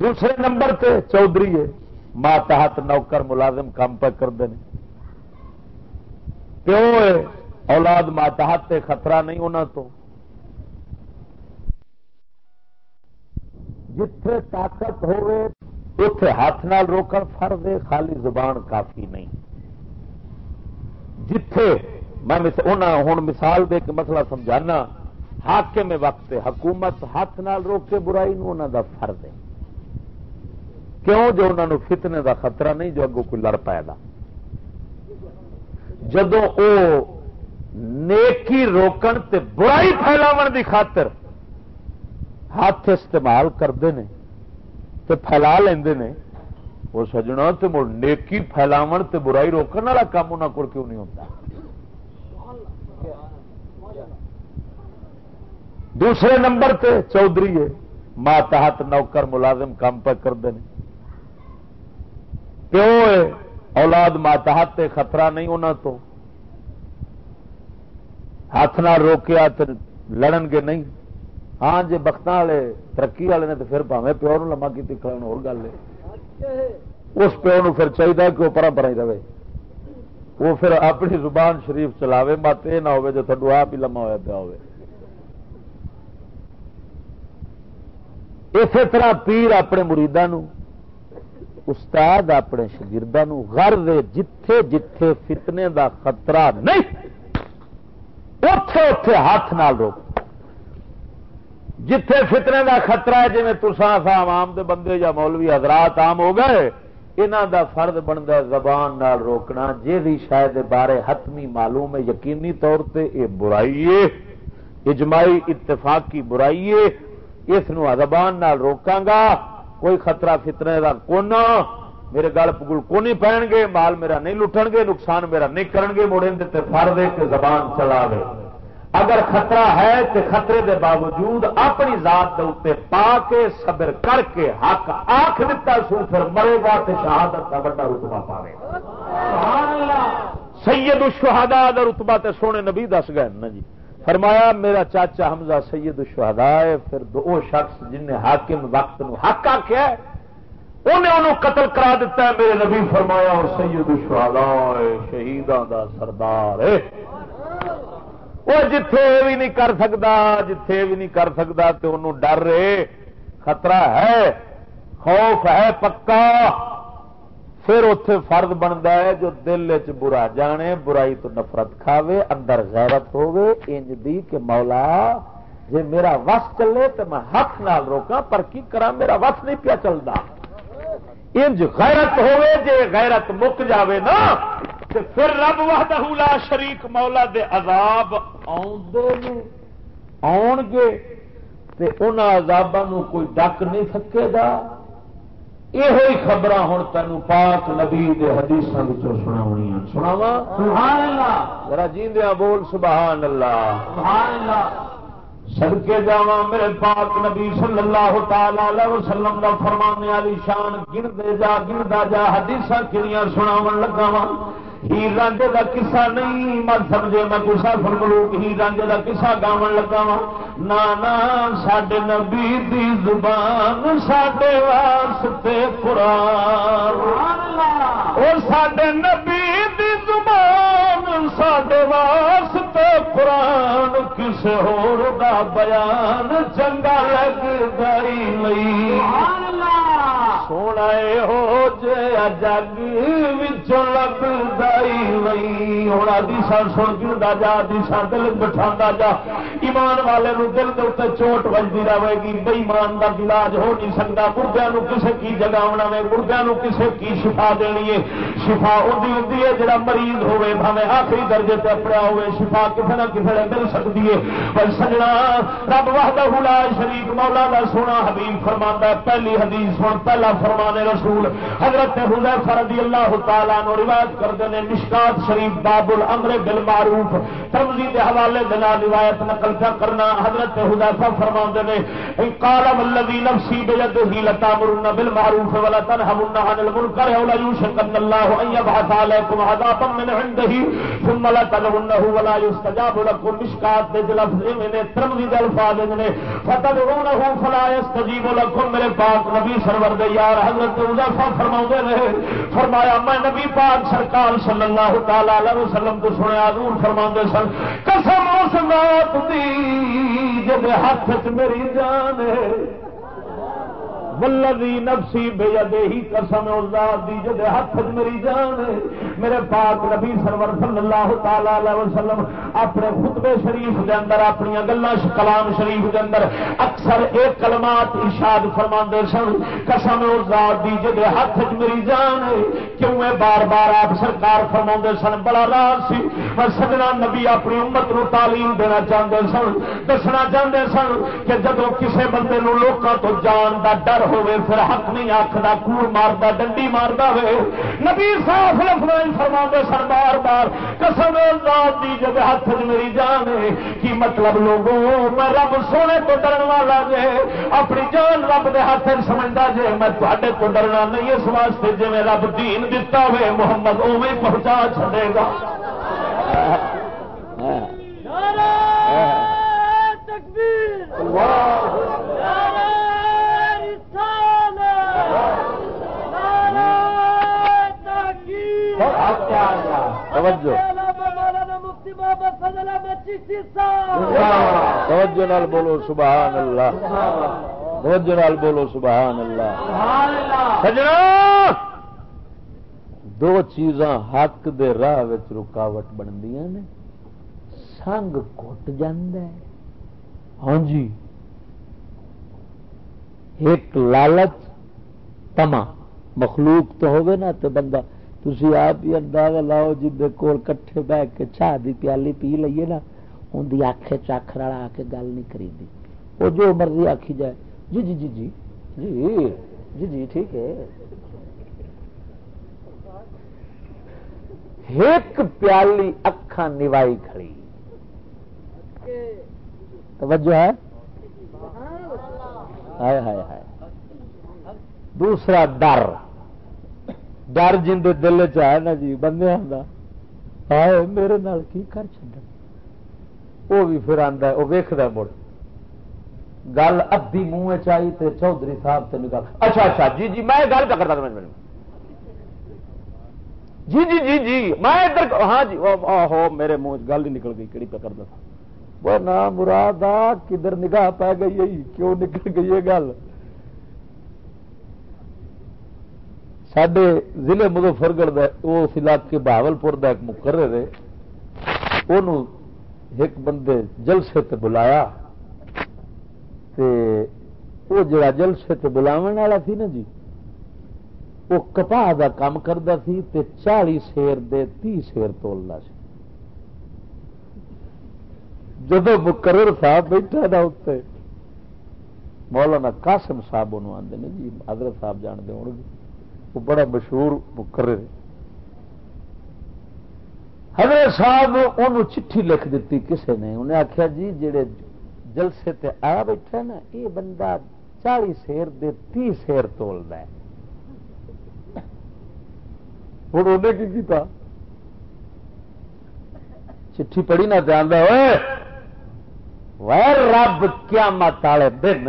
دوسرے نمبر تے چودھری ہے۔ ماں تحت نوکر ملازم کام پہ کرتے ہیں۔ پیو ہے، اولاد ماں تحت تے خطرہ نہیں انہوں تو۔ جتھے طاقت ہوئے اتے ہاتھ نال روکن فرض ہے، خالی زبان کافی نہیں۔ جتھے، میں ہوں مثال دے کے مسئلہ سمجھانا، حاکم میں وقت حکومت ہاتھ نال روک کے برائی نو انہوں دا فرض ہے۔ کیوں جو انہوں نے فتنے دا خطرہ نہیں جو اگوں کوئی لڑ پائے گا جدو او نیکی روکن تے برائی پھیلاو دی خاطر ہاتھ استعمال کرتے ہیں تو پھیلا لیندے نے، وہ سجنا تو مڑ نیکی پھیلاو تے برائی روکن والا کام انہوں کو کیوں نہیں ہوتا دوسرے نمبر تے چودھری ہے ماں تحت نوکر ملازم کام پہ کرتے ہیں پیو ہے اولاد ماں تحت تے خطرہ نہیں انہوں تو۔ ہاتھ نہ روکیا تو لڑن گے نہیں۔ ہاں جی بخت والے، ترقی والے نے تو پھر پاوے پیو نو لما کی تکڑا ہو گل ہے اس پیو نو پھر چاہیے کہ وہ پرا پرا ہی رہے۔ وہ پھر اپنی زبان شریف چلاوے مت یہ نہ ہو جو تھڈو آپ ہی لما ہوا پیا ہو اسی طرح پیر اپنے مریداں استاد اپنے شگردان غر دے جتھے جتھے فتنے دا خطرہ نہیں اتے اتے ہاتھ نال روک۔ جتھے فتنے دا خطرہ ہے جی تسا سا عوام دے بندے یا مولوی حضرات عام ہو گئے انہوں دا فرد بنتا زبان نال روکنا جی شاید بارے حتمی معلوم ہے، یقینی طور تے اے برائیے اجماعی اتفاقی برائیے اس زبان نال روکاں گا۔ کوئی خطرہ فتنے دا کونا میرے گل پگل کو نہیں پہن گے مال میرا نہیں لٹن گے نقصان میرا نہیں کرن گے مڑے فرد ہے زبان چلا گئے اگر خطرہ ہے تو خطرے دے باوجود اپنی ذات دے اتنے پا کے صبر کر کے حق آخ دتا سو پھر مرے گا تو شہادت کا بڑا رتبا پاوے۔ سید الشہداء دا رتبا تے سونے نبی دس گئے نا جی۔ فرمایا، میرا چاچا حمزہ سید الشہداء ہے، پھر دو شخص جن نے حاکم وقت نو حق آخیا انہیں انہوں قتل کرا دیتا ہے، میرے نبی فرمایا، اور سید الشہداء شہیداں دا سردار ہے۔ وہ جتھے بھی نہیں کر سکتا جتھے بھی نہیں کر سکتا تو انہوں ڈر رہے، خطرہ ہے، خوف ہے پکا۔ پھر اتے فرد بنتا ہے جو دل چ برا جانے، برائی تو نفرت کھاوے، اندر غیرت ہوے انج دی کہ مولا جی میرا وس چلے تو میں ہاتھ نال روکا پر کی کرا میرا وس نہیں پیا چلتا انج غیرت ہوے جے غیرت مک جاوے نا، تے پھر رب وحدہ لا شریک مولا دے عذاب آن گے، تے ان عذاباں کوئی ڈک نہیں سکے گا۔ یہ خبر ہوں تین پاک نبی حدیث سنا سناوا سبحان اللہ ذرا جیندیا بول سبحان اللہ سبحان اللہ سڑکے جا میرے پاک نبی صلی اللہ تعالی وسلم کا فرمانے والی شان گن دے جا گنتا جا حدیث کنیاں سناو لگا وا ہی رانجے کا کسا نہیں مت سمجھے میں کسا فرملوک ہی رانجے کا کسا گاون لگا وا نانا سڈے نبی دی زبان سڈے واسطے قرآن۔ اور سڈے نبی دی زبان۔ سڈے واسطے قرآن کسی ہور دا بیان چنگا لگ گئی نہیں سونا ہو جے جگ لگ گئی نہیں۔ ہوں آدھی سر سن گردا جا آدھی سر دل بٹھا جا۔ ایمان والے نو دل کے اتنے چوٹ بجتی رہے گی۔ بےمان کا علاج ہو نہیں سکتا گردیا کسے کی جگاونا وے؟ گردیا کسے کی شفا دینی ہے شفا ادی ہوتی ہے جڑا مریض ہوے بھاوے آخری درجے سے اپنا ہوے شفا کسی نہ کسی نے مل سکتی ہے۔ پر سجنا، رب وحدہ لا شریف مولا کا سونا حبیب فرما پہلی حدیث سن، پہلا فرمانے رسول۔ حضرت حضیفہ رضی اللہ تعالیٰ نو روایت کرتے ہیں مشکات شریف باب الامر بالمعروف۔ ترمذی کے حوالے دنا روایت نقل کیا کرنا، حضرت حذیفہ فرماتے ہیں قال والذی نفسی بیده لتامرن بالمعروف ولا تنهون عن المنکر ولا یشکن الله ان يبعث عليكم عذابا من عنده ثم لا تدعونه ولا يستجاب لكم. مشکات دے لفظ میں ترمذی دے الفاظ نے، فتدعونه فلا يستجيب لكم. میرے پاک نبی سرور دے یار، حضرت حذیفہ فرماتے رہے فرمایا میں نبی پاک سرکار صلی اللہ تعالی علیہ وسلم تو سنیا حضور فرماندے سن، قسم اس ذات دی جے ہاتھ وچ میری جان ہے۔ ولدی نفسی بے ہی قسم ذات دی ہاتھ میری جان ہے، میرے پاک نبی سرور صلی اللہ تعالی علیہ وسلم اپنے خطبے شریف دے اندر، اپنی گلاں کلام شریف دے اندر اکثر ایک کلمات ارشاد فرماندے سن، قسم ذات دی جے ہاتھ میری جان ہے۔ کیوں اے بار بار آپ سرکار فرماندے سن؟ بڑا راز سی۔ پر سجنا نبی اپنی امت نو تعلیم دینا چاہتے سن۔ دسنا چاہتے سن کہ جدو کسے بندے نو لوکاں تو جان دا ڈر ہوے پھر حق نہیں آخر کوڑ مارتا ڈنڈی مارتا ہوئے نبی صاف لفظ فرما سر بار بار قسم ذات دی جب ہاتھ میری جان ہے کی مطلب لوگوں میں رب سونے تو ڈرن والا جے اپنی جان رب دے ہاتھ سمجھتا جے میں تے تو ڈرنا نہیں اس واسطے جی میں رب دین دتا ہوئے محمد اوے پہنچا چڑے گا۔ تکبیر۔ توجہ۔ توجہ نال بولو سبحان اللہ۔ توجہ نال بولو سبحان اللہ۔ سجنا! دو چیزاں حق دے راہ رکاوٹ بنتی نے۔ سنگ کٹ ہاں جی۔ ایک لالچ تما مخلوق تو ہوگی نا تو بندہ تھی آپ ہی اندازہ لاؤ جن کول کٹھے بہ کے چاہ دی پیالی پی لیے نا ان کی آخ والا آ کے گل نہیں کری وہ جو مرضی آخی جائے جی جی جی جی جی جی جی ٹھیک ہے ایک پیالی اکھان نوائی کھڑی توجہ ہے ہائے ہائے ہائے دوسرا ڈر ڈر جن دل چ نا جی بندے آتا آئے میرے نال کی کر چ وہ بھی پھر آتا وہ ویخد مڑ۔ گل ادی منہ چائی تے چودھری صاحب تے نکال اچھا اچھا جی جی میں گل کیا کرتا جی جی جی جی میں ادھر ہاں جی ہو میرے منہ گل ہی نکل گئی کہڑی پہ کرتا تھا۔ وہ نہ مراد کدھر نگاہ پی گئی کیوں نکل گئی یہ گل؟ سڈے ضلع مظفر گڑھ اس علاقے بہاول پور کا ایک مقرر ہے ایک بندے جلسے تے بلایا تے وہ جڑا جلسے تے بلاو والا سی نا جی وہ کپاہ کا کام کرتا سی تے چالی شیر دے تی شیر تولنا سی جب مقرر صاحب بیٹھا نا اتنے مولانا قاسم صاحب انہوں آتے ہیں جی حضرت صاحب جانتے ہو وہ بڑا مشہور مقرر حضرت صاحب انہوں چٹھی لکھ دیتی کسے نے، انہیں آخیا جی جڑے جلسے تے آ بیٹھا نا، یہ بندہ چالی سیر دے تی سیر تولد ہے۔ ہوں انہیں کی کیتا؟ چٹھی پڑھی نہ دیا ہوئے رب کیا مت والے دن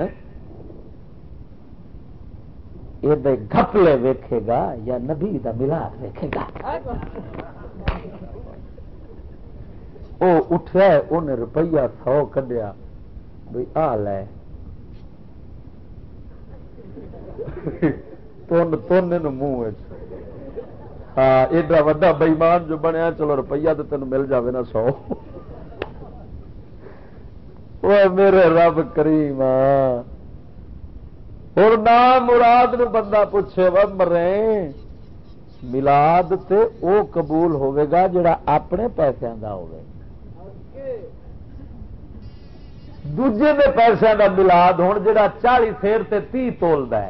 یہ گپلے ویکھے گا یا نبی دا ملاد ویکھے گا۔ وہ اٹھا انہیں روپیہ سو کڈیا بھائی آ لے۔ تن تن منہ ہاں ایڈا وا بئیمان جو بنیا، چلو روپیہ تو تین مل جاوے نا سو۔ میرے رب کریم ہاں۔ اور نام مراد نے بندہ پوچھے و مرے ملاد تے او قبول ہوئے گا جڑا اپنے پیسوں کا ہوگا دوجے دے پیسے کا ملاد ہوں جڑا چالی سیر تے تی تولد ہے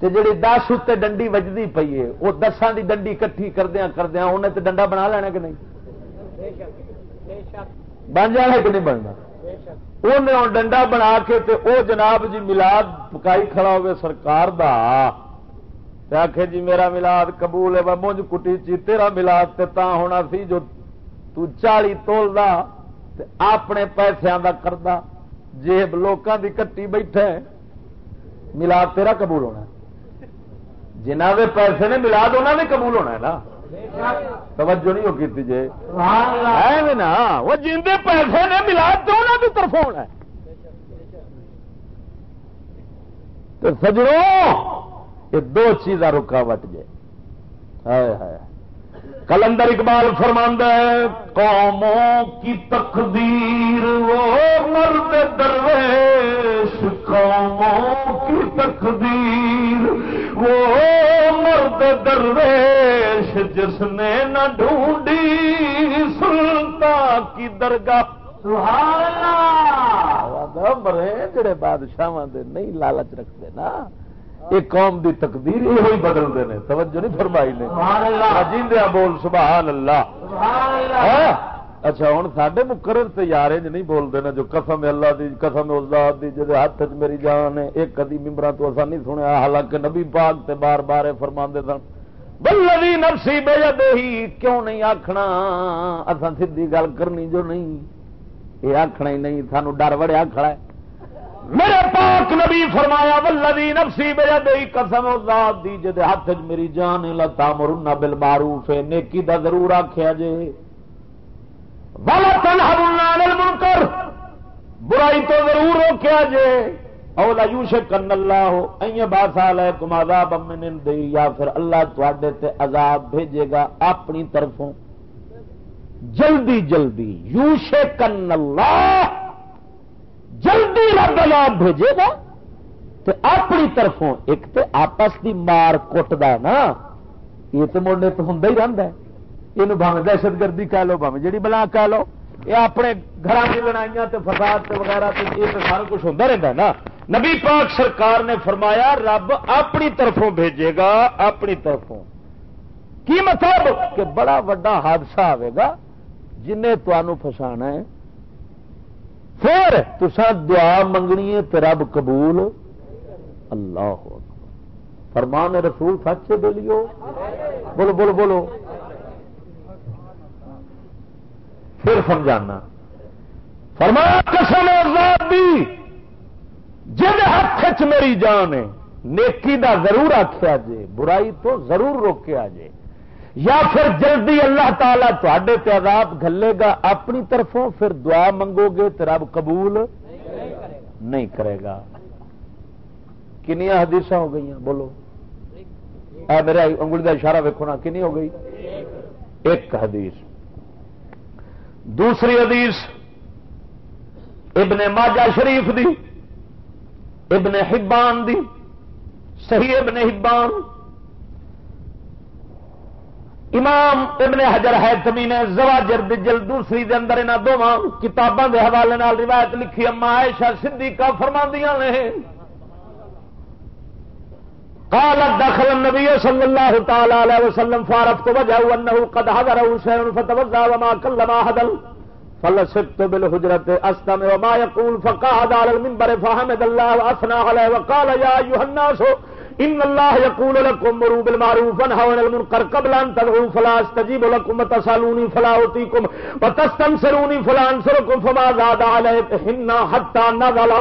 تے جڑی دس اتنے ڈنڈی وجدی پی ہے وہ دساں دی ڈنڈی کٹھی کردیا کردیا انہیں تے ڈنڈا بنا لینا کہ نہیں بن جانا کہ نہیں بننا انہیں ڈنڈا بنا کے تے او جناب جی ملاد پکائی کھڑا ہوئے سرکار دا آخ جی میرا ملاد قبول ہے مونج کٹی چی تیرا ملاد تے تا ہونا سی جو تو چالی تولدا اپنے پیسوں کا کردا جیب لوکاں دی کٹی بیٹھے ملاد تیرا قبول ہونا جنہ دے پیسے نے ملاد انہوں نے قبول ہونا ہے نا توجہ نہیں ہو کی جی نا وہ جن پیسے نے ملاد تو انہوں کی طرف ہونا ہے سجڑوں یہ دو چیزاں رکاوٹ جائے ہائے ہائے۔ کلندر اقبال فرماندہ ہے، قوموں کی تقدیر وہ مرد درویش، قوموں کی تقدیر وہ مرد درویش، جس نے نہ ڈھونڈی سلطا کی درگاہ۔ مرے، جڑے بادشاہ نہیں لالچ رکھتے نا۔ یہ قوم دی تقدیر یہ ہوئی بدلتے ہیں۔ توجہ نہیں فرمائی نے۔ جیندیا بول سبحان اللہ۔ ہاں؟ اچھا ہوں سڈے مقرر تے یار نہیں بولتے نا جو قسم اللہ دی قسم ازاد دی جی ہاتھ چ میری جان ہے ایک کدی ممبر تو اصا نہیں سنیا حالانکہ نبی پاک تے بار بار فرما سن۔ بلدی نفسی بے ہی کیوں نہیں آخنا اصا سی گل کرنی جو نہیں۔ یہ آخنا ہی نہیں سانو ڈر وڑیا کھڑا ہے۔ میرے پاک نبی فرمایا ولدی نفسی بے دئی قسم ذات دی جے ہاتھ وچ میری جان لتا مرنا بالمعروف، نیکی دا ضرور آکھیا جے۔ ولا تنهون عن المنکر۔ برائی تو ضرور روکیا جے۔ اولا یوشکن اللہ این باس علیکم عذاب من دی، یا پھر اللہ تواڈے تے عذاب بھیجے گا اپنی طرفوں۔ جلدی جلدی، یوشکن اللہ۔ جلدی رب لاب بھیجے گا تو اپنی طرفوں ایک تو آپس کی مار کٹتا نا۔ یہ تو مڑنے تو ہوں ہی رہتا ہے۔ یہ بھاوے دہشت گردی کہہ لو بھاوے جی بلا کہہ لو۔ یہ اپنے گھر کی لڑائیاں تے فساد تے وغیرہ تے یہ تو سارا کچھ ہوتا رہتا ہے نا۔ نبی پاک سرکار نے فرمایا، رب اپنی طرفوں بھیجے گا، اپنی طرفوں۔ کی مطلب؟ کہ بڑا وڈا حادثہ آئے گا، جنہیں تمہوں فسانا ہے۔ پھر تسا دعا منگنی ہے تو رب قبول اللہ فرمان رسول سچ بولیو؟ بولو بولو بولو۔ پھر سمجھانا۔ فرمان قسم دی۔ جن ہاتھ میری جان ہے، نیکی دا ضرور آخیا جے، برائی تو ضرور روکیا جے۔ یا پھر جلدی اللہ تعالیٰ تے عذاب گلے گا، اپنی طرفوں پھر دعا منگو گے تو رب قبول نہیں کرے گا۔ کنیا حدیث ہو گئی بولو۔ اے میرا انگلی کا اشارہ ویکو نا، کنی ہو گئی؟ ایک حدیث۔ دوسری حدیث ابن ماجہ شریف دی، ابن حبان دی، صحیح ابن حبان۔ امام ابن حجر ہے تمی نے زواجر دجل دوسری دے اندر انہوں دونوں کتابوں کے حوالے نال روایت لکھی اما عائشہ صدیقہ فرماندیاں نے۔ قال، دخل النبي صلى الله تعالى عليه وسلم فعرفت وجهه انه قد حضره شيء فتوضا وما كلم احد فلسبت بالحجرة استمع وما يقول فقعد على المنبر فحمد الله واثنى عليه وقال يا ايها الناس ان اللہ یقول لکم مرو بالمعروف ونهوا عن المنکر قبل ان تدعوا فلا استجیب لکم وتسالونی فلا اعطیکم وتستنصرونی فلا انصرکم فما زاد علیہن حتى نزل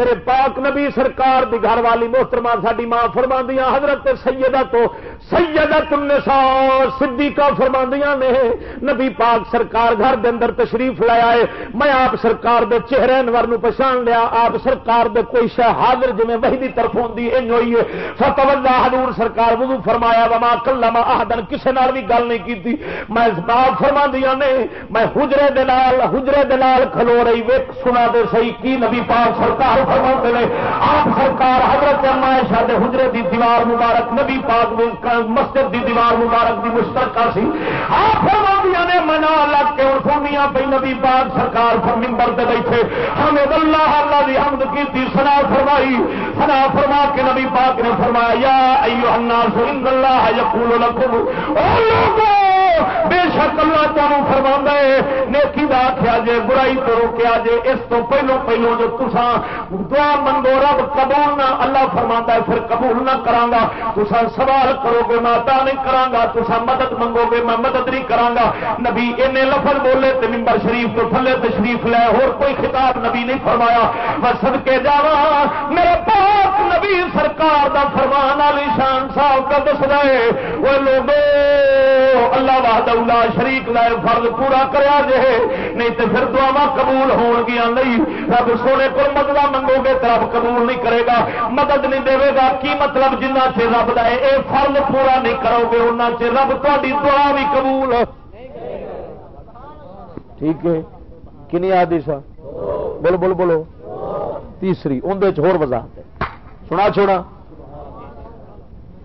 میرے پاک نبی سرکار دی گھر والی محترمہ ساڈی ماں فرماندیاں، حضرت سیدہ تو سیدت النساء، صدیقہ فرماندیاں نے نبی پاک سرکار گھر دے اندر تشریف لے آئے۔ میں آپ سرکار دے چہرے انور نو پہچان لیا، آپ سرکار دے کوئی شے حاضر جویں وحی دی طرف ہوندی، انج ہوئی ہے۔ فتوجہ حضور سرکار وضو فرمایا، وما کلم احدن کسے نال بھی گل نہیں کیتی۔ میں باب فرما دیا نے، میں حجرے دے نال، حجرے دے نال کھلو رہی۔ ویکھ، سنا دے صحیح کی نبی پاک سرکار فرماتے نے۔ آپ سرکار حضرت اما عائشہ دے حجرے دی دیوار مبارک، نبی پاک مسجد دی دیوار مبارک دی مشترکہ سی۔ آپ فرما دیا نے منا لگ کے اور سنیاں پہ نبی پاک سرکار پر منبر تے بیٹھے۔ حمد اللہ اللہ دی حمد کیتی سنا فرمائی۔ سنا فرما کے نبی پاک نے فرمایا فرمایا ایو الناس، ان اللہ یقول لكم او لوگو، بے شک اللہ تانوں فرماندا ہے، نیکی دا آکھیا جے، برائی تو روکیا جے، اس تو پہلو پہلو جو تساں دعا منگو رب قبول نہ، اللہ فرماندا ہے، پھر قبول نہ کراں گا، تساں سوال کرو گے، میں عطا نہیں کراں گا، تساں مدد منگو گے، میں مدد نہیں کراں گا، نبی اینے لفظ بولے تے منبر شریف تو تھلے تشریف لے، اور کوئی خطاب نبی نہیں فرمایا بس صدقے جاواں، میرے پاک نبی سرکار دا فرمان والی شان صاحب کا دس رہے وہ لوگ اللہ وحد اللہ شریک لائے فرض پورا کریا جے۔ نہیں تو پھر دعوا قبول ہون گیا نہیں۔ رب سونے کو مدد منگو گے تو رب قبول نہیں کرے گا۔ مدد نہیں دے گا، کی مطلب جنہ چر رب دا اے فرض پورا نہیں کرو گے ان چر رب تاری دعا بھی قبول۔ ٹھیک ہے۔ کنی آدی سا؟ بولو بولو بولو۔ تیسری اندر ہور وضاحت سنا، چھوڑا۔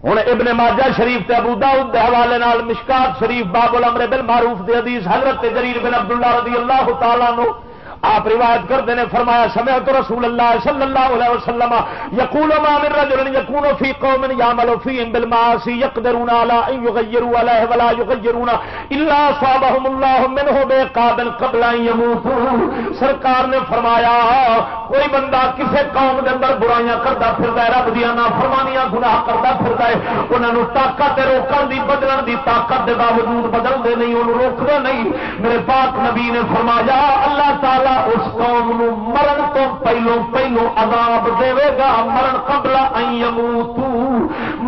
ہوں ابن ماجہ شریف تے ابو داؤد دے حوالے نال مشکات شریف باب الامر بالمعروف دے حدیث حضرت جریر بن عبداللہ رضی اللہ تعالیٰ نو آپ روایت کرتے ہیں فرمایا سمے تو رسول اللہ صلی اللہ علیہ وسلم یقول ما من رجل یکون فی قوم یعمل فیہم بالمعاصی یقدرون علی ان یغیروا علیہ ولا یغیرون الا صابهم اللہ منه بعقاب قبل ان يموتوا سرکار نے فرمایا، کوئی بندہ کسے قوم دے اندر برائیاں کردا پھردا ہے، رب دیاں نافرمانیاں گناہ کردا پھردا ہے، انہاں نو طاقت روکن دی، بدلن دی طاقت دے باوجود بدل دے نہیں اونوں روک دے نہیں۔ میرے پاک نبی نے فرمایا، اللہ تعالی اس قوم نو مرن تو پہلو پہلو عذاب دے گا۔ مرن قبل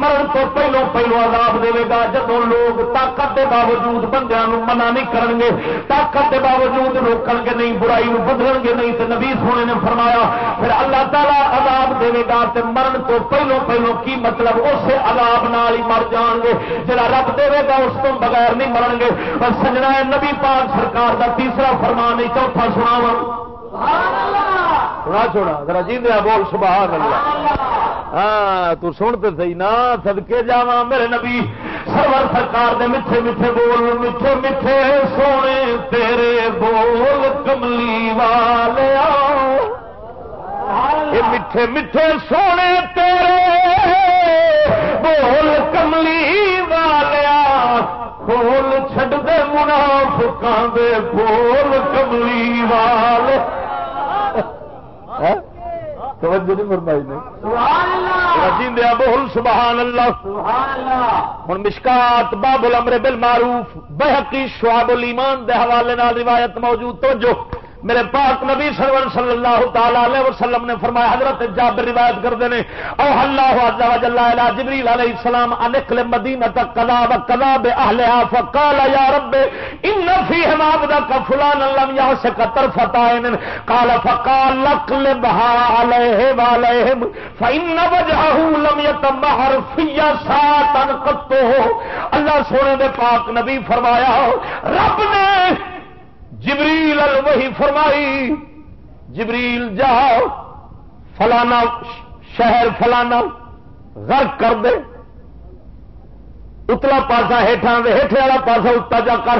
مرن تو پہلو پہلو عذاب دے گا۔ جب لوگ طاقت دے باوجود بندیاں نو منع نہیں کرن گے طاقت دے باوجود روکن گے نہیں، برائی نو بدلن گے نہیں تو نبی سونے نے فرمایا، پھر اللہ تعالی عذاب دے گا تے مرن تو پہلو پہلو کی مطلب اس عذاب نال ہی مر جان گے۔ جڑا رب دے گا اس تو بغیر نہیں مرن گے۔ اور سجنا نبی پاک سرکار دا تیسرا فرمان چوتھا سناواں۔ سنا چھوڑا ذرا جی بول سبحان اللہ۔ ہاں تو سن تو سی نا سدکے جا میرے نبی۔ سرور سرکار دے میٹھے میٹھے بول میٹھے میٹھے سونے تیرے بول کملی والے میٹھے میٹھے سونے تیرے بول کملی والیا کھول چھڈ دے منافقاں دے بول کملی والے توجہ نہیں فرمائی نے بول سبحان اللہ ہوں مشکات باب الامر بالمعروف بحقی شعب الایمان دے حوالے نال روایت موجود توجہ میرے پاک نبی سرور صلی اللہ تعالی علیہ وسلم نے فرمایا، حضرت جابر روایت کرتے ہیں، او اللہ عز وجل الى جبريل علیہ السلام ان انقل مدینہ قضا وقضا باهلها فقال يا رب، ان فيهم عبدك فلان لم يعسك طرفت عين قال فقال لقلبها عليه وعليهم فان وجهه لم يتمهر في ساعه قط اللہ سونے دے پاک نبی فرمایا، رب نے جبریل وہی فرمائی، جبریل جاؤ، فلانا شہر فلانا غرق کر دے۔ اتلا پاسا ہیٹھا ہیٹھے والا پاسا اتنا جا کر۔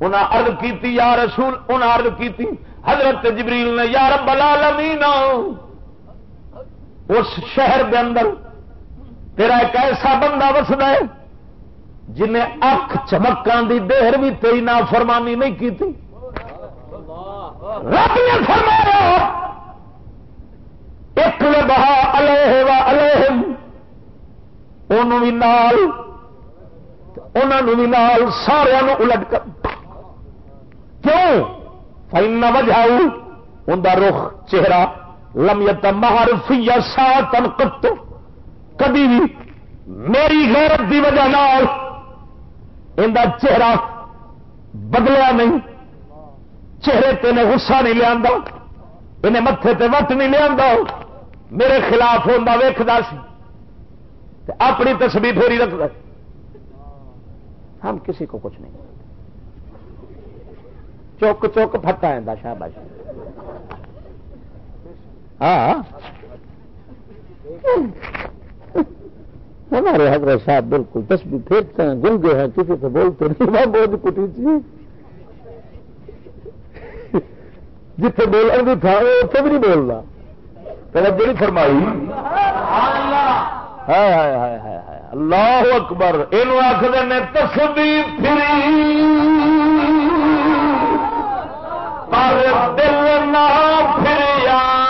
انہیں ارد کی یا رسول انہیں ارد کی حضرت جبریل نے یار بلا العالمین، اس شہر دے اندر تیرا ایک ایسا بندہ وسد ہے جنہیں اک چمکان دی دیر بھی تیری نا فرمانی نہیں کی تھی رب نے فرمایا، ایک بہا الہ و الہم انہوں بھی نال انہوں بھی نال سارا الٹ کر۔ کیوں؟ فائن وجہ ان کا رخ چہرہ لمیت مہار فیا سا کبھی بھی میری غیرت دی وجہ نال ان کا چہرہ بدلیا نہیں۔ چہرے تین غصہ نہیں لیا انہیں متے تے وٹ نہیں لیا میرے خلاف ہوتا ویختا سی۔ اپنی تصویر پھیری رکھتا ہم کسی کو کچھ نہیں چوک چوک پھٹا ہے شاہ باشا ہاں۔ ہمارے حضرت صاحب بالکل تصویر پھیرتے ہیں گنگے ہیں کسی سے بولتے نہیں وہ بہت کٹی تھی۔ جتنے بولنے بھی تھا اتنے بھی نہیں بولنا۔ توجہ نہیں فرمائی۔ اللہ۔ اکبر۔ یہ آخر نے تصویر پھری۔ پر دل نہ پھریا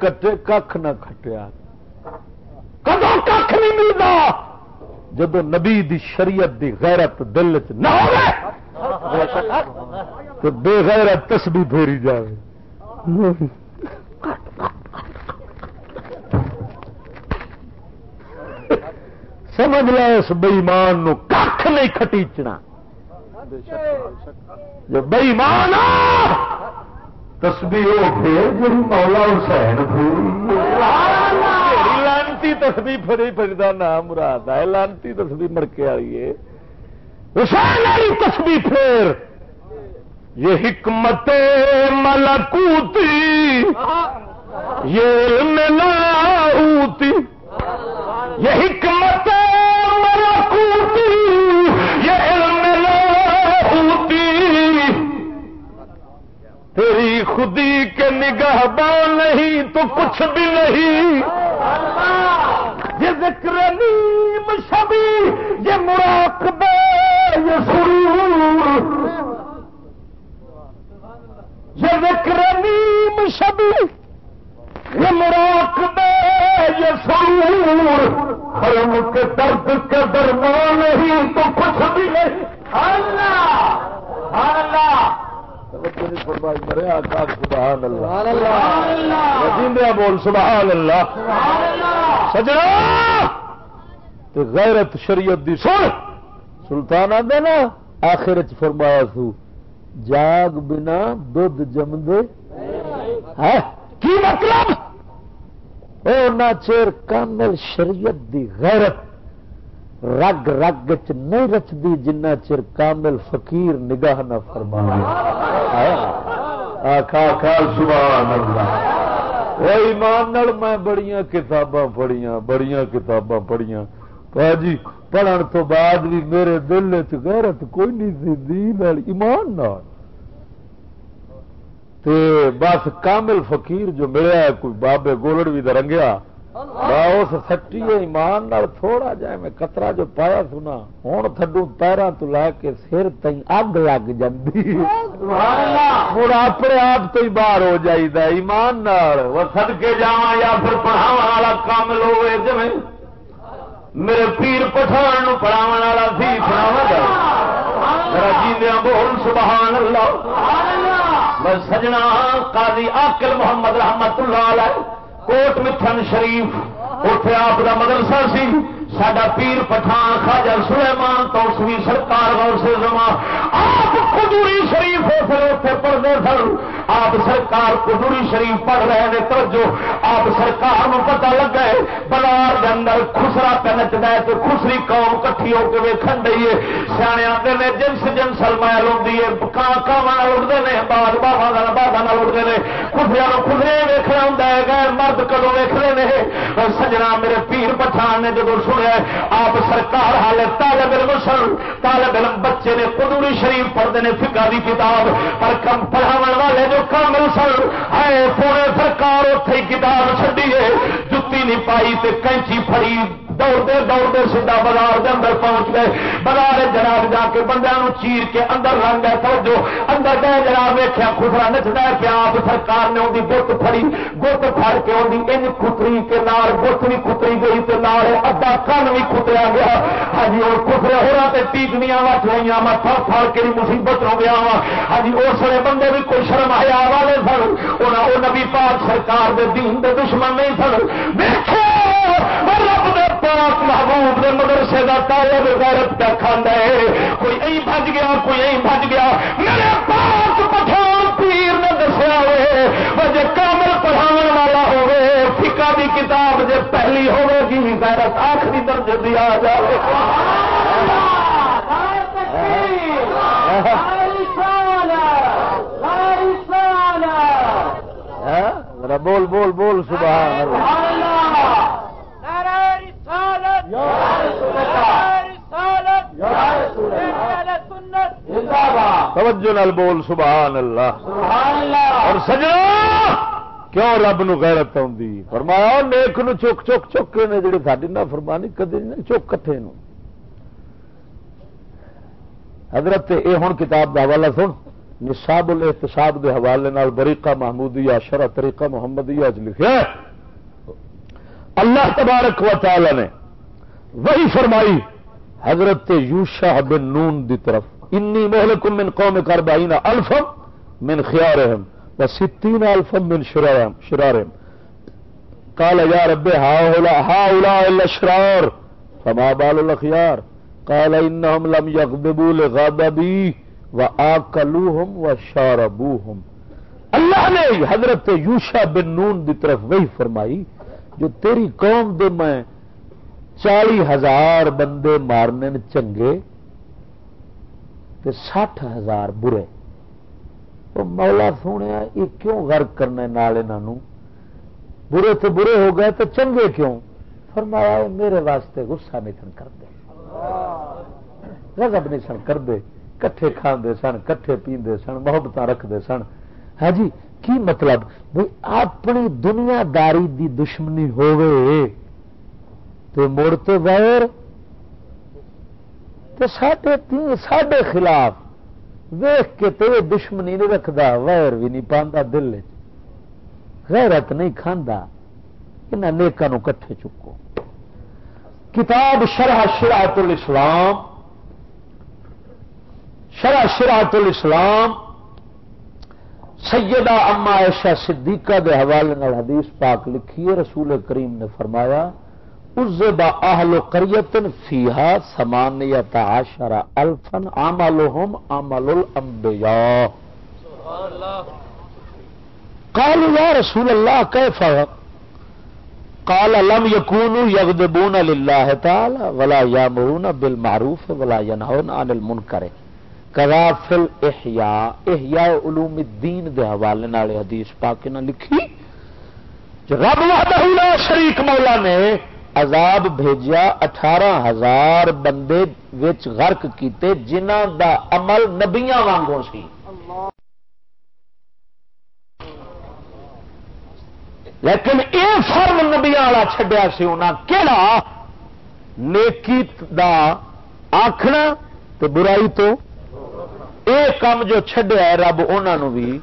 کٹے کھ نہ کھٹیا۔ کدو کھ نہیں ملتا جب نبی دی شریعت دی غیرت دل چ نہ تو بے غیرت تسبی پھیری جائے سمجھ لے اس بئیمان کھ نہیں کٹیچنا جو بئیمان تسبیح وہ پھر جی مولا حسین لانتی تسبی پھری پھردا نام مراد ہے لانتی تسبی مڑکے والی ہے والی تسبی پھر یہ حکمت ملکوتی یہ علم لاہوتی یہ حکمت ملکوتی یہ علم لاہوتی تیری خودی کے نگاہ بان نہیں تو کچھ بھی نہیں۔ یہ ذکر نیم شبی، یہ مراقبے یہ سرور۔ یہ ذکر نیم شبی، یہ مراقبے یہ سرور۔ حرم کے درد کے درمان نہیں تو کچھ بھی نہیں۔ اللہ اللہ۔ مرے آقا سبحان اللہ بول سبحان اللہ سجنا! غیرت شریعت دی سن۔ سلطان آدھے نا آخر چ فرمایا سو جاگ بنا دھد جمدے کی مطلب؟ او نہ چیر کامل شریعت دی غیرت۔ رگ رگ چ نہیں رچتی جنہ چر کامل فقیر نگاہ نہ فرما ایمان میں بڑیاں کتاباں پڑھیاں، بڑیاں کتاباں پڑھیاں۔ جی پڑھن تو بعد بھی میرے دل چیرت کوئی نہیں سی، دین ایمان تے بس کامل فقیر جو ملیا ہے، کوئی بابے گولڑ بھی درنگیا اس سٹی ایمان نال تھوڑا جائے میں کترا جو پایا سنا ہوں تھڈو پیروں تو لے کے سر تھی اگ لگ جی ہوں اپنے آپ تو ہی باہر ہو جائے ایمان نال۔ وہ سد کے جا یا پھر پڑھاو والا کام لو جی میرے پیر پٹھان پڑھاو والا سی پڑھاوا جی بول سبحان اللہ۔ میں سجنا قاضی آکل محمد رحمت اللہ علیہ۔ کوٹ مٹھن شریف اتے آپ کا مدرسہ سی۔ سڈا پیر پٹھان خاجا سلیمان تو اس بھی سرکار غور سے زمان آپ قدوری شریف اتنے پڑھتے سن۔ آپ سرکار قدوری شریف پڑھ رہے ہیں۔ توجہ، آپ سرکار نو پتا لگا ہے، بلار کے اندر خسرا پہ ہے تو خسری قوم کٹھی ہو کے ویکن دئیے سیانے آتے ہیں جنس جنس المائل ہوتی ہے۔ کان کاواں اڑتے ہیں بعد باہر باہر اڑتے ہیں خسریا خسرے ویخنا ہوں غیر مرد کدو ویخنے نے؟ سجنا میرے پیر پٹھان نے جب سنے آپ سرکار حالے طالب علم سن، طالب علم بچے نے قدوری شریف پڑھتے ہیں فکا کی کتاب، پر کم پڑھاو والے جو کامل سن ہے پورے سرکار اتے کتاب چڈی ہے، جتی نہیں پائی تے کینچی فری دوڑتے دوڑتے سیدا بازار کے اندر پہنچ گئے۔ بازار جناب جا کے بندے چیر کے اندر لگ گئے توجہ۔ اندر گئے جناب ویخیا خسرا نچتا ہے پیا آپ سرکار نے وہی گت فری گت فر کے وہی ان کتری کے نال گت بھی کتری گئی تو نال ادھا کن بھی کتریا گیا۔ ہاں جی، اور کترے ہو رہا ٹیکنیاں وٹ ہوئی میں تھر تھر کے مصیبت ہو گیا وا۔ ہاں جی، اس وقت بندے بھی کوئی شرم آیا والے سن۔ وہ نبی پاک سرکار دے دین دے دشمن نہیں سن۔ دیکھو رب دے پاک محبوب نے مدرسے کا طالب غیرت پہ کھانا ہے کوئی ائی بج گیا کوئی ائی بج گیا میرے پاس پٹھان پیر نے دسیا ہوئے جی کامل پڑھاو والا ہوے فکا کی کتاب جی پہلی ہوے گی غیرت آخری درجے دی آ جائے بول بول بول سبحان اللہ توجہ نال بول، سبحان اللہ۔ اور سجنا، کیوں رب نو غیرت آدھی فرمایا نیک نو چک چک چک کے نے جڑے ساری نہ فرمانی، کدی نہ چک کٹھے نو۔ حضرت، اے ہوں کتاب کا حوالہ سن۔ نصاب الاحتساب دے حوالے نال بریقہ محمودیہ، شرع طریقہ محمدیہ چ لکھا اللہ تبارک و تعالی نے وہی فرمائی، حضرت یوشا بن نون دی طرف، انی محلکم من قوم کربائین الفم من خیارہم و ستین الفم من شرارہم. شرارہم۔ قال، یا رب هؤلاء الاشرار، فما بال الاخيار قال انهم لم يغضبوا لغضبي واكلوهم وشاربوهم اللہ نے حضرت یوشا بن نون دی طرف وہی فرمائی، جو تیری قوم دے میں چالی ہزار بندے مارنے چنگے تے سٹھ ہزار برے۔ مولا سونے یہ کیوں غرق کرنے نال انہوں برے تو برے ہو گئے تو چنگے کیوں؟ فرمایا میرے واسطے غصہ نہیں سن کر دے غضب نہیں سن کر دے کٹھے کھاندے سن، کٹھے پیندے سن محبت رکھتے سن۔ ہاں جی کی مطلب؟ بھائی اپنی دنیا داری دی دشمنی ہوئے تو مڑ تو غیر تو ساڈے خلاف ویخ کے تو دشمنی نہیں رکھتا ویر بھی نہیں پاندہ دل غیرت نہیں کھانا یہاں نیکا نو کٹھے چکو۔ کتاب شرح شراط الاسلام، شرح شراط الاسلام، سیدہ اما ایشا صدیقہ دے حوالے حدیث پاک لکھیے رسول کریم نے فرمایا ازبا اہل قریت فیہا سمانیت عشر الفن عملهم عمل الانبیاء. قالوا یا رسول اللہ، کیف قال، لم يكونوا يغضبون لله تعالى ولا يامرون بالمعروف ولا ينهون عن المنكر کذا فل احیاء احیاء علوم الدین دے حوالے نال حدیث پاک نہ لکھی، جو رب وحدہ لا شریک مولا نے عذاب بھیجیا اٹھارہ ہزار بندے وچ غرق کیتے جنہ دا عمل نبیاں وانگوں سی۔ لیکن یہ فرم نبیا والا چڈیا سی انہیں کہڑا نیکی دا آخنا تو برائی تو یہ کام جو چڈیا رب انہوں بھی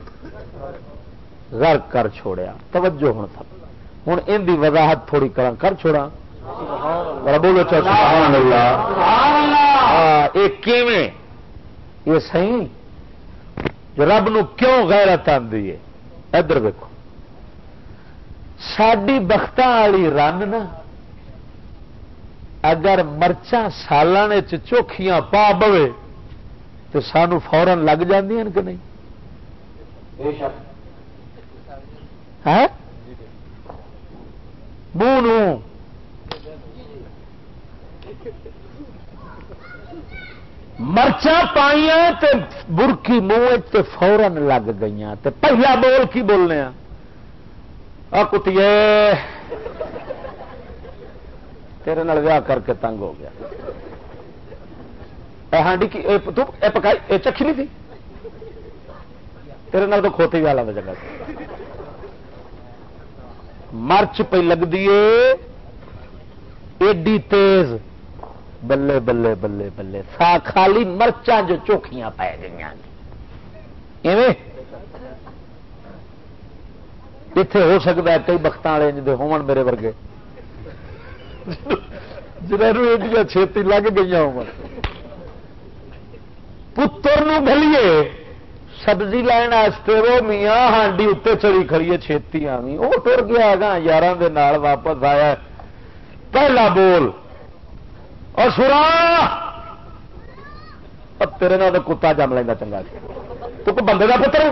غرق کر چھوڑیا۔ توجہ ہوں تھا ہوں ان کی وضاحت تھوڑی کر چھوڑا بولو سبحان اللہ۔ یہ صحیح؟ جو رب نو کیوں غیرت آدھی ہے؟ ادھر ویکو ساری بخت والی رن نا اگر مرچا سالان چوکھیاں پا بوے تو سانو فورن لگ کہ نہیں؟ منہ مرچا پائیا برکی منہ فورن لگ گئی پہلا بول کی بولنے کتیے۔ تیرے نال ویاہ کر کے تنگ ہو گیا۔ ہانڈی کی پکائی چکھی نہیں تھی؟ تیرے نال تو کھوتی والا جگہ مرچ پہ لگتی ایڈی تیز۔ بلے بلے بلے بلے سا خالی مرچاں جو چوکھیاں پی گئی اتے ہو سکتا ہے کئی بخت والے جی ہو میرے ورگے۔ جنہوں چھتی لگ گئی ہو پتر بلیے سبزی لائن وہ میاں ہانڈی اتنے چڑی کھڑی ہے چھتی آئی وہ ٹر گیا گا یار واپس آیا پہلا بول اور سورا! تیرے نال کتا جم لینا چنگا جی۔ تو بندے کا پتر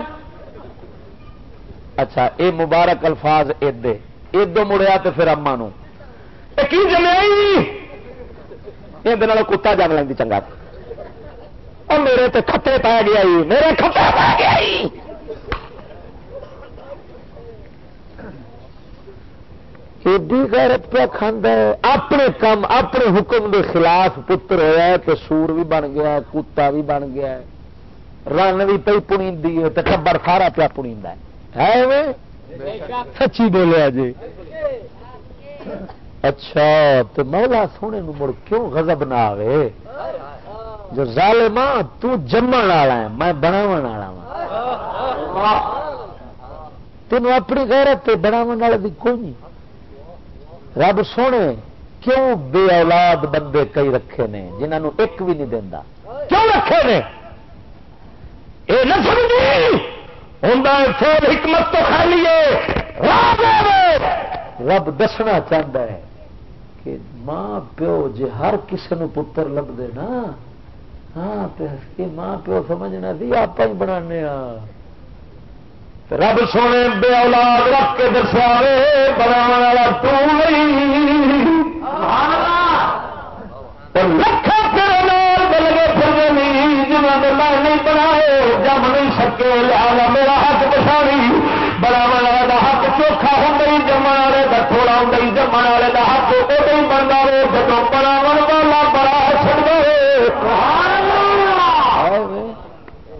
اچھا اے مبارک الفاظ ادے ادو مڑیا تو پھر اما کی جمیا یہ کتا جم لینی چنگا۔ اور میرے تے کھتے پا گیا میرے کھتے پا گیا ایڈی غیرت پہ کھانا ہے۔ اپنے کام اپنے حکم دے خلاف پتر ہوا ہے تو سور بھی بن گیا کتا بھی بن گیا رن بھی پی پنی ہے ٹبر سارا پیا پنی ہے۔ ہے سچی بولیا جی۔ اچھا تو مولا سونے نو مڑ کیوں غضب نہ آئے جو ظالما تو جمن والا ہے میں بناو والا وا تین اپنی غیرت بناو والے بھی کوئی نہیں۔ رب سونے، کیوں بے اولاد بندے کئی رکھے نے جنہوں ایک بھی نہیں دینا کیوں رکھے نے؟ اے نہ سمجھی! ہوں پھر حکمت تو خالی رب دسنا چاہتا ہے کہ ماں پیو جی ہر کسی نو پتر لبے نا ہاں ماں پیو سمجھنا سی آپ ہی بنا ہاں۔ رب سونے بے اولاد رکھ کے دسیا بنا والا تو لکھا تیرے نال بلگے پھر جنہوں نے میں نہیں بنائے جم نہیں سکے لیا میرا حق پچھاڑی۔ بڑا والا کا حق چوکھا ہوں جمن والے کا تھوڑا ہوں جمن والے کا حق ادو ہی بنتا ہے جب بڑا والا بڑا چڑ گئے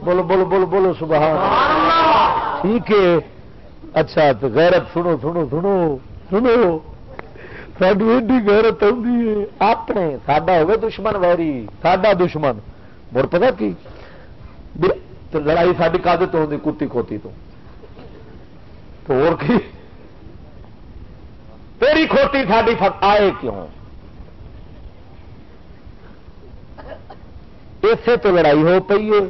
بولو بولو بولو بولو سبحان ٹھیک ہے۔ اچھا تو غیرت سنو سنو سنو سنو۔ ساری ایڈی غیرت آتی ہے۔ اپنے، ساڈا ہوگا دشمن ویری، ساڈا دشمن۔ مڑ پتا کی؟ لڑائی ساری کد تو ہوتی کتی کھوتی تو۔ اور کی؟ تیری کھوتی ساری آئے کیوں؟ اسے تو لڑائی ہو پی ہے،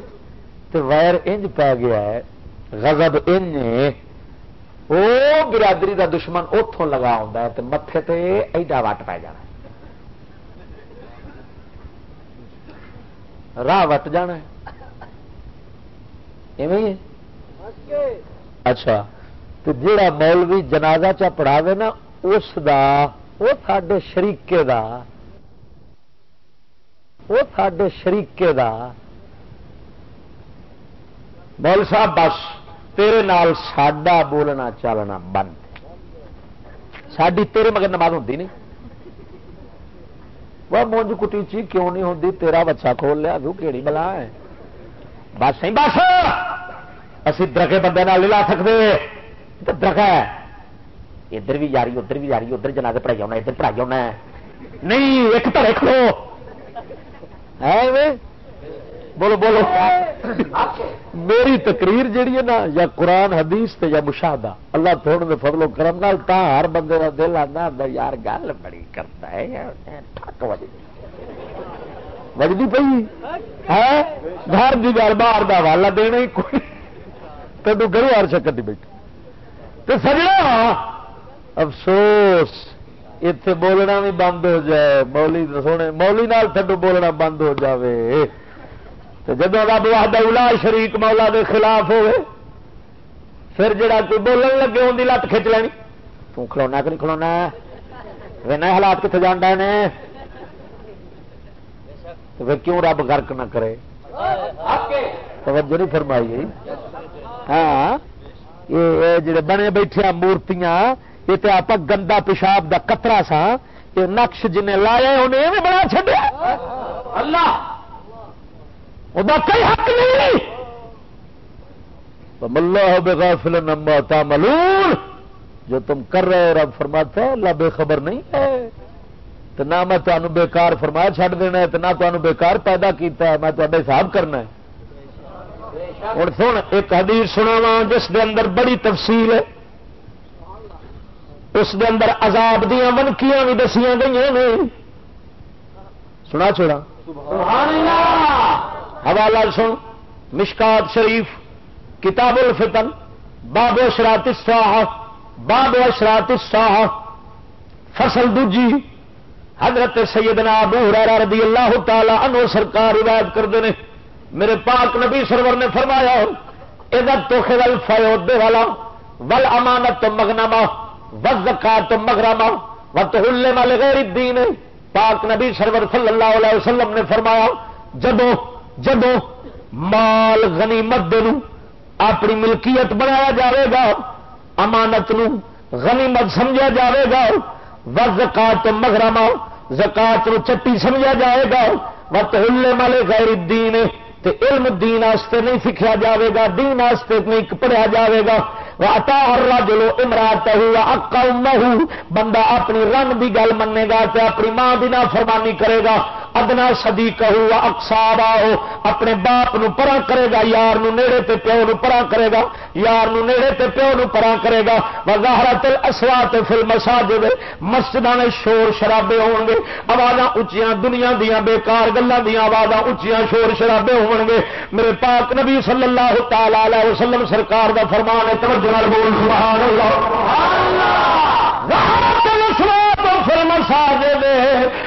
تو ویر انج پی گیا ہے۔ غضب انج وہ برادری دا دشمن اتوں لگا ہے تو متے تے ایڈا وٹ پی جانا راہ وٹ جانا اچھا تو جڑا مولوی جنازہ چا پڑھاوے نا، اس دا، وہ سڈے شریقے دا، وہ سڈے شریقے دا۔ مول صاحب، بس۔ تیرے نال ساڈا بولنا چلنا بند ساری تیرے مگر نماز ہوتی نہیں۔ وہ مونج کٹی چی کیوں نہیں ہوتی تیرا بچہ کھول لیا تو کہڑی بلا ہے۔ بس نہیں بس۔ اسی درخے بندے نہیں لا سکتے درخ ہے۔ ادھر بھی جاری ادھر بھی جاری ادھر جنا کے پڑھائی ہونا ادھر پڑھائی ہونا نہیں، ایک تو رکھ لو۔ بولو بولو۔ [laughs] میری تقریر جیڑی ہے نا یا قرآن حدیث تے یا مشاہدہ اللہ تھوڑے دے فضل و کرم نال تا ہر بندے کا دل آتا یار گل بڑی کرتا ہے وجدی پی ہے؟ گھر کی گل باہر کا والا دینا ہی کوئی۔ تینوں گھر ہر شکر نہیں بیٹھی۔ تو سجنا افسوس اتے بولنا بھی بند ہو جائے مولی سونے مولی نال تھڈو بولنا بند ہو جاوے۔ تو جب رب وحدہ الا شریک مولا دے خلاف ہوئے، پھر جڑا کوئی بولن لگے ان کی لت کھچ لینی۔ تو کھلونا کہ نہیں کھلونا؟ وینا حالات کتنے جانا نے؟ تو پھر کیوں رب گرک نہ کرے؟ توجہ نہیں فرمائی۔ ہاں یہ جڑے بنے بیٹھے مورتیاں، یہ تو آپ گندا پیشاب دا قطرہ سا یہ نقش جنہیں لایا انہیں بھی بنا چڈیا اللہ! کوئی حق نہیں۔ اللہ بغافل نما تعملون۔ جو تم کر رہے ہو، رب فرماتا ہے، اللہ بے خبر نہیں ہے۔ تو نہ میں تمہیں بےکار فرمایا چھڈ دینا ہے، تو نہ تمہیں بےکار پیدا کیتا ہے، میں تے حساب کرنا ہے۔ اور سن، ایک حدیث سنا وا جس دے اندر بڑی تفصیل ہے۔ اس دے اندر عذاب دیا ونکیاں بھی دسیاں گئی نے۔ سنا چھوڑا سبحان اللہ! حوالہ سن، مشکات شریف، کتاب الفتن، باب اشرات الساحہ باب اشرات الساحہ فصل دجی حضرت سیدنا ابو ہریرہ رضی اللہ تعالی عنہ سرکار روایت کرتے ہیں۔ میرے پاک نبی سرور نے فرمایا ادھر تو خل فیودے والا ول امانت تو مگنما و زکات تو مغرما و تو والے غیر الدین۔ پاک نبی سرور صلی اللہ علیہ وسلم نے فرمایا، جب جدو مال غنیمت دن اپنی ملکیت بنایا جاوے گا، امانت نو غنیمت سمجھا جاوے گا و زکات مغرما زکات نو چٹی سمجھا جائے گا و تہلے مالے غیر دین تے علم دین آستے نہیں سیکھا جاوے گا، دین آستے نہیں پڑھیا جاوے گا۔ واٹا ہر راجلو امراط ہوا اکا بندہ اپنی رن کی گل منے گا تے اپنی ماں بھی نہ فرمانی کرے گا۔ ادنا سدی کہو اکسار آؤ اپنے باپ نو پرا کرے گا یار نو نیڑے تے پیو نو پرا کرے گا یار نو نیڑے تے پیو نو پرا کرے گا۔ وظاہرا تل اسوات فل مساجد مسجد نے شور شرابے ہون گے آواز اچیاں دنیا دیا بےکار گلوں دیا آواز اچیاں شور شرابے ہون گے۔ میرے پاک نبی صلی اللہ تعالی علیہ وسلم سرکار دا فرمان ہے توجہ بول سبحان اللہ۔ سبحان اللہ۔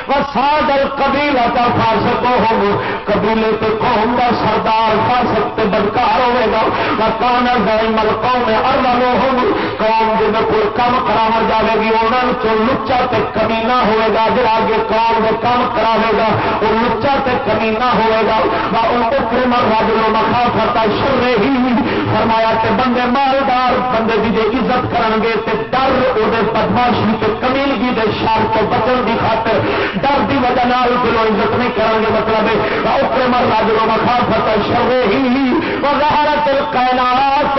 فساد قبیلا کا فاسق ہو قبیلے کے قوم کا سردار فاسق تے بدکار ہوے گا۔ کان مل قوم ارلو ہو قوم جن کوئی کم کرا جائے گی انہوں چ لچا تے کمینا ہوے گا۔ جا آگے قوم میں کم کراوے گا وہ لچا تے کمینا ہوے گا۔ اتنے مر رج لو مخا فتا شر ہی۔ فرمایا کہ بندے مالدار بندے کی جی عزت کرن گے تے ڈر وہ بدماشی تے کمیلگی دے شر تو بچن کی خاطر ڈر کی وجہ دلوں عزت نہیں کریں گے مطلب اوپر مر راج لو مخا فتا ہی وزارت کائنات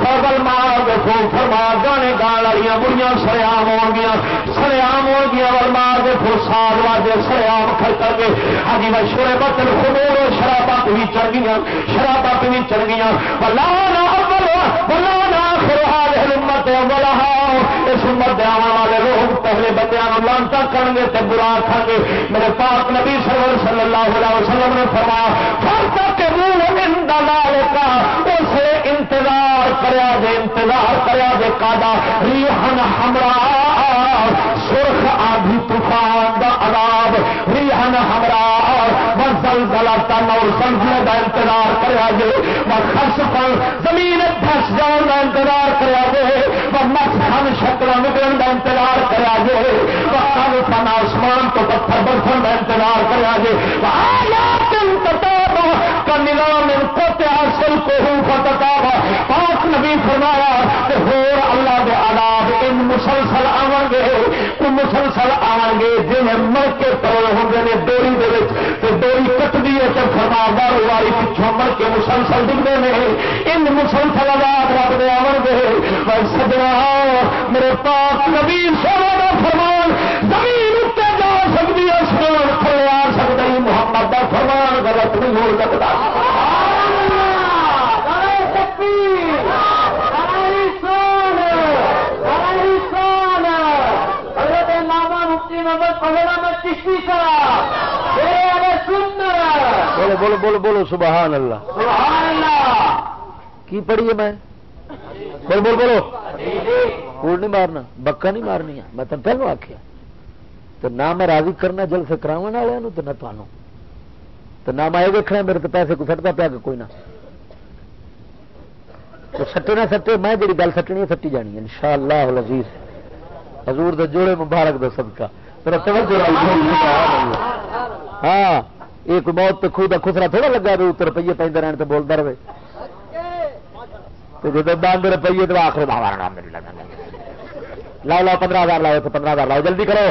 فضل مار دیکھو فرما گانے گان والی بڑیاں سریام ہو گیا سریام ہو گیا اور مار دیکھو سال واجے سریام کر کر کے ہاں جی، میں شورے بچن خبور شرابا بھی چڑھ گیا شرابا بھی چڑھ گیا بلا نہ بلا نہ امت ہاں۔ اس امت آنے والے لوگ پہلے بچوں لانتا کریں گے تو برا آخان گے۔ میرے پاک نبی سرور صلی اللہ علیہ وسلم نے فرمایا، فرق کے منہ لال کا اس انتظار کریا دے انتظار کریا دے کادا ریحن ہمرا سرخ آدھی طوفان دا عذاب ریحن ہمرا بزل گلا تن اور سمجھنے کا انتظار کریا دے خرچ پر زمین پھنس جان کا انتظار کریا دے مس ہم شکل نکلن کا انتظار کرا جے کل سن آسمان تو پتھر برسن کا انتظار کرا جے نظام حاصل کو ہوں فتاب مسلسل آن گے تو مسلسل آن گے جن مر کے تول ہوں گے ڈوری ڈوری کٹتی ہے تو فرما دار والی پچھوں مر کے مسلسل دکھتے ہیں ان مسلسل آزاد رب دے آن گے پر سجنا، میرے پاک نبی سونا کا فرمان، زمین اتنے جا سکتی ہے سوڑ تھلے آ سکتا محمد کا فرمان غلط نہیں ہو سکتا بولو بولو بولو بولو سبحان اللہ سبحان اللہ کی پڑھیے میں بول بول بولو کوڑ نہیں مارنا بکا نہیں مارنی میں تم پہلو آخیا تو نہ میں راضی کرنا جل سے کرا والوں تو نہ تمہوں تو نہ میں یہ دیکھنا میرے تو پیسے کو سٹتا پیا کہ کوئی نہ تو سٹے نہ سٹے میں جی گل سٹنی سٹی جانی ہے ان شاء اللہ حضور دے جوڑے مبارک دے سب کا ہاں ایک موت خود خسرا تھوڑا لگا بھی اتر روپیے پہ رہن تو بولتا رہے۔ تو جب باندھ روپیے تو آخر لاؤ لاؤ، پندرہ ہزار لاؤ تو پندرہ ہزار لاؤ، جلدی کرو۔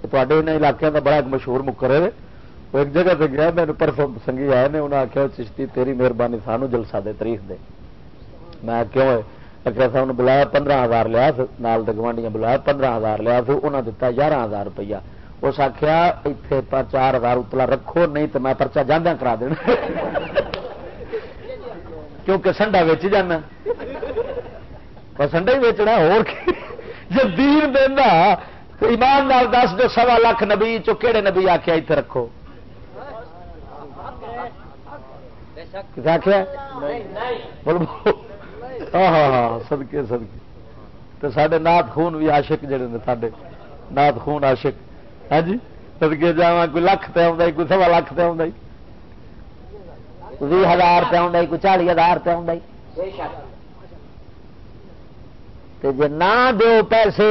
تے ان علاقوں کا بڑا ایک مشہور مکر ہے۔ وہ ایک جگہ سے گیا میرے پرسوں سنگھی آئے نے انہیں آخیا چشتی تیری مہربانی، سانو جلسہ دے تاریخ دے۔ میں کیوں ہے آخر صاحب نے بلایا پندرہ ہزار لیا نال گوانڈیاں بلایا پندرہ ہزار لیا انہیں دتا گیارہ ہزار روپیہ۔ اس آخیا اتنے چار ہزار اتلا رکھو نہیں تو میں پرچا جانا کرا دینا۔ کیونکہ سنڈا ویچ جانا۔ سنڈا ہی ویچنا ہو جب دین دینا ایمان نال دس جو سوا لاکھ نبی چو کہڑے نبی آخیا اتنے رکھو؟ آخیا بول ہاں ہاں ہاں سدکے سدکے تو سڈے نات خون بھی آشک جڑے نے سڈے نات خون آشک ہاں جی؟ سدکے جا کوئی لکھ پہ آئی کوئی سوا لکھ پہ آئی بھی ہزار پہ آئی کوئی چالی ہزار پہ آئی جی نہ دو پیسے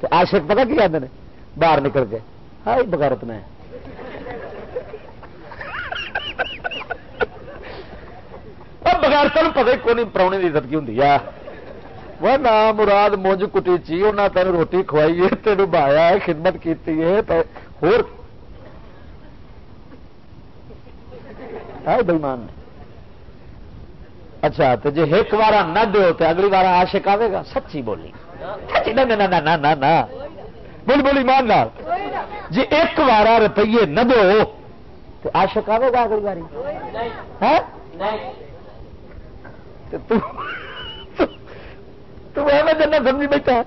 تو آشک پتا کی کہتے ہیں باہر نکل کے ہائی بغیرت میں۔ اور بغیر تین پتا کو نہیں پراؤنے کی عزت کی ہوں وہ نہ مراد مونج کٹی چی انہیں تین روٹی کھوائی ہے تین بایا خدمت کی بےمان۔ اچھا تو جی ایک بار نہ دو تو اگلی بار آشک آئے گا، سچی بولی۔ بول بولی مان لال جی ایک بار روپیے نہ دو تو آشک آئے گا اگلی باری ہاں؟ جنا سمجھی بیٹھا۔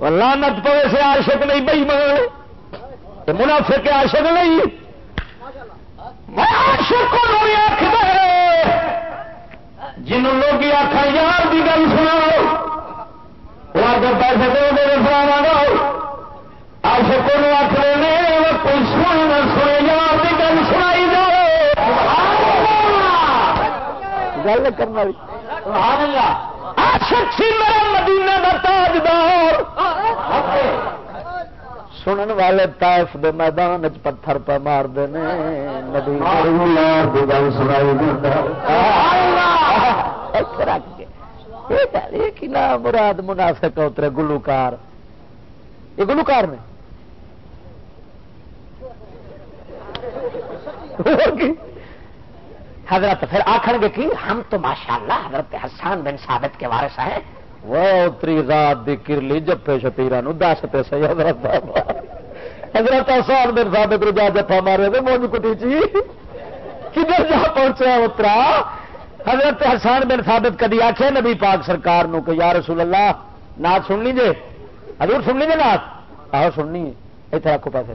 لانت پوے سے عاشق نہیں بئی مان منافع کے عاشق نہیں۔ عاشق جن لوگ آخا یار کی گل سنا کے پیسے دے دے فلانا گا آشک آخر نے کوئی سن نہ سنے یار کی گل سنائی جائے گل کرنا سی میرا مدینہ تاجدار۔ سنن والے تائف دے میدان چ پتھر پہ مار دے نے نبی گل سنائی ایسے رکھ کے۔ یہ گل یہ کی نام مراد منافق اترے گلوکار۔ یہ گلوکار نے۔ حضرت پھر آخر گے کہ ہم تو ماشاءاللہ حضرت حسان بن ثابت کے وارث ہیں۔ وہ اتری رات دی کرلی جپے شتیرا نو دس تے سی حضرت حضرت آسان بن ثابت رو جا جفا مارے دے، مونج کٹی چی۔ کدھر جا پہنچا اترا؟ حضرت حسان بن ثابت کدی آخے نبی پاک سرکار نو کہ یا رسول اللہ نات سن لیجیے حضور سن لیجیے نات آہو، سننی ہے۔ اتنے رکھو پیسے۔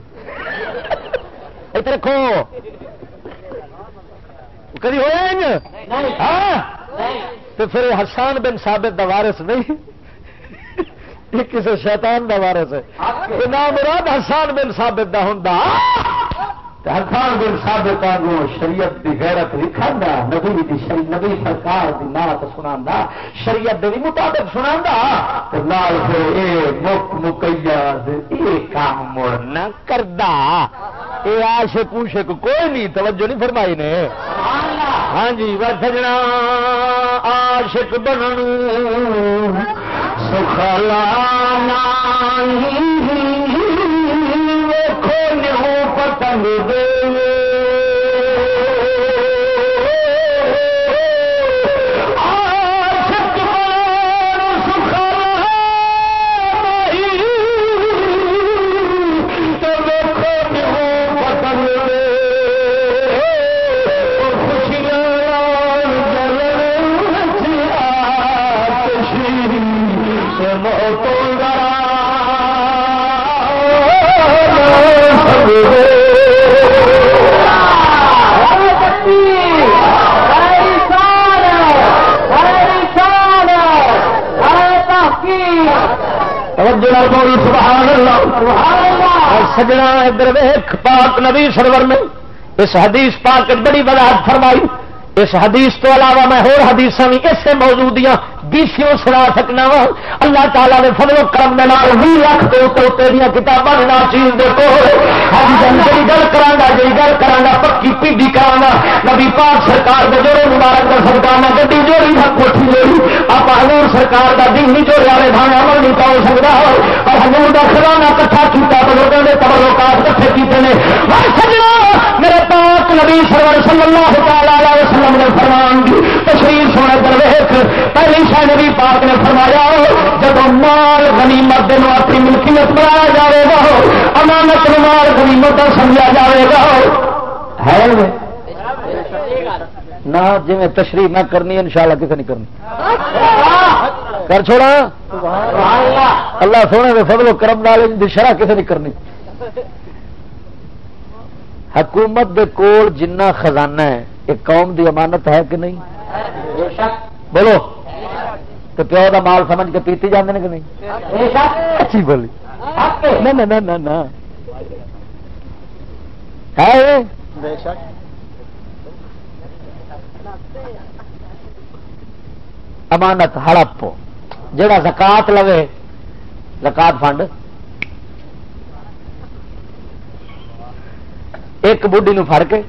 اتنے رکھو۔ کدی ہوا ہاں؟ تو پھر حسان بن ثابت دا وارث نہیں؟ یہ کسی شیطان دا وارث ہے؟ نام مراد حسان بن ثابت دا ہوں حسان بن ثابت آگو شریعت دی غیرت لکھانا نبی دی شری نبی سرکار دی نات سنا شریعت دے مطابق سنا پھر اے مک اے کام مڑ نہ کردا۔ یہ آشک پوشک کوئی نہیں، توجہ نہیں فرمائی نے۔ ہاں جی وہ سجنا عاشق بنن سخلا ویکھو پتنگ دے سجنا ادھر ویخ پاک نبی سرور نے اس حدیث پاک بڑی وضاحت فرمائی۔ اس حدیث تو علاوہ میں ہور حدیث بھی اسے موجود بیسیوں سنا سکنا وا۔ اللہ تعالیٰ نے فضل و کرم دے نال بھی لاکھ دے اوتے اوتے دیاں کتاباں دے نال چیز دے کول۔ ہاں جی، ہن جن گل کراں گا جڑی گل کراں گا پکی پیڈی کراں گا نبی پاک سرکار دے جوڑے مبارک دا صدقہ میں گڈی جوڑی نہ کوٹھی جوڑی آپ حضور سرکار دا دین نہیں جوڑیا والے بھاوے عمل نہیں پاؤ سکدا۔ ہو پر حضور دا خزانہ کٹھا کیتا، بزرگاں دے تبرکات کٹھے کیتے نے۔ ہر سجنا میرے پاک نبی سرور صلی اللہ تعالی علیہ وسلم نے فرمان دی تشریف سونے درویش، پہلی شاہ نبی پاک نے فرمایا جب مال غنیمت دن اپنی ملکیت بنایا جائے گا، امانت مال غنیمت کا سمجھا جائے گا. ہے نہ جی میں تشریح نہ کرنی ان شاء کسی نہیں کرنی۔ کر چھوڑا۔ اللہ سونے کے فضل و کرم نال شرح کسی نہیں کرنی۔ حکومت دے کول جنہ خزانہ ہے، ایک قوم دی امانت ہے کہ نہیں؟ بولو۔ تو پیو دا مال سمجھ کے پیتی جانے کہ نہیں؟ اچھی بولی۔ نہ ہے امانت ہڑپ۔ جڑا زکات لوے، زکات فنڈ۔ ایک بڈی نو فڑ کے،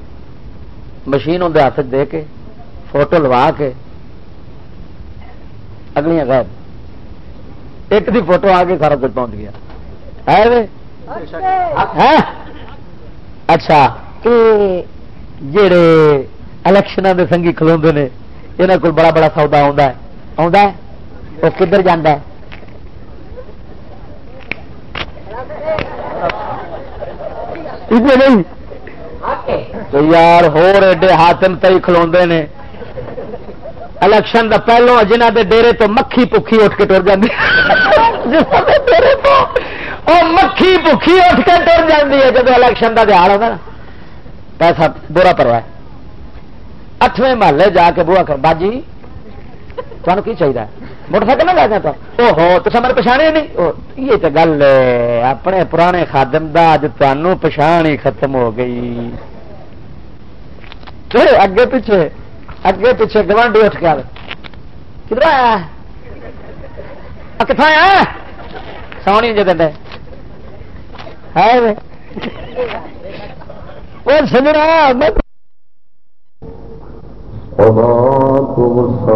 مشین اندر ہاتھ دے کے، فوٹو لوا کے اگلیاں غائب ایک دی فوٹو آ کے سارا کچھ پہنچ گیا۔ ہے؟ ہیں؟ اچھا جڑے الیکشن دے سنگھی کھلو نے یہاں کو بڑا بڑا سودا آتا ہے۔ آتا ہے؟ وہ کدھر جانا ہے؟ نہیں۔ تو یار ہور ایڈے ہاتم تئی نے الیکشن دا پہلو جنہ دے ڈیرے تو مکھی پکھی اٹھ کے ٹر جاتی ڈیرے تو وہ مکھی پکھی اٹھ کے ٹر جاتی ہے جب الیکشن کا دہاڑ ہوگا نا۔ پیسہ برا پروا ہے۔ اٹھویں محلے جا کے بوا کر، باجی تمہیں کی چاہیے موٹر سائیکل نہ لے تو۔ او ہو تو سمر پچھانے نہیں۔ یہ تو گل اپنے پرانے خادم دا اج تمہوں پچھان ہی ختم ہو گئی۔ اگے پیچھے۔ اگے پیچھے گوانڈی اٹھ کے کدھر آیا کتنا آیا سونی جی دے۔ ہے سجنا وما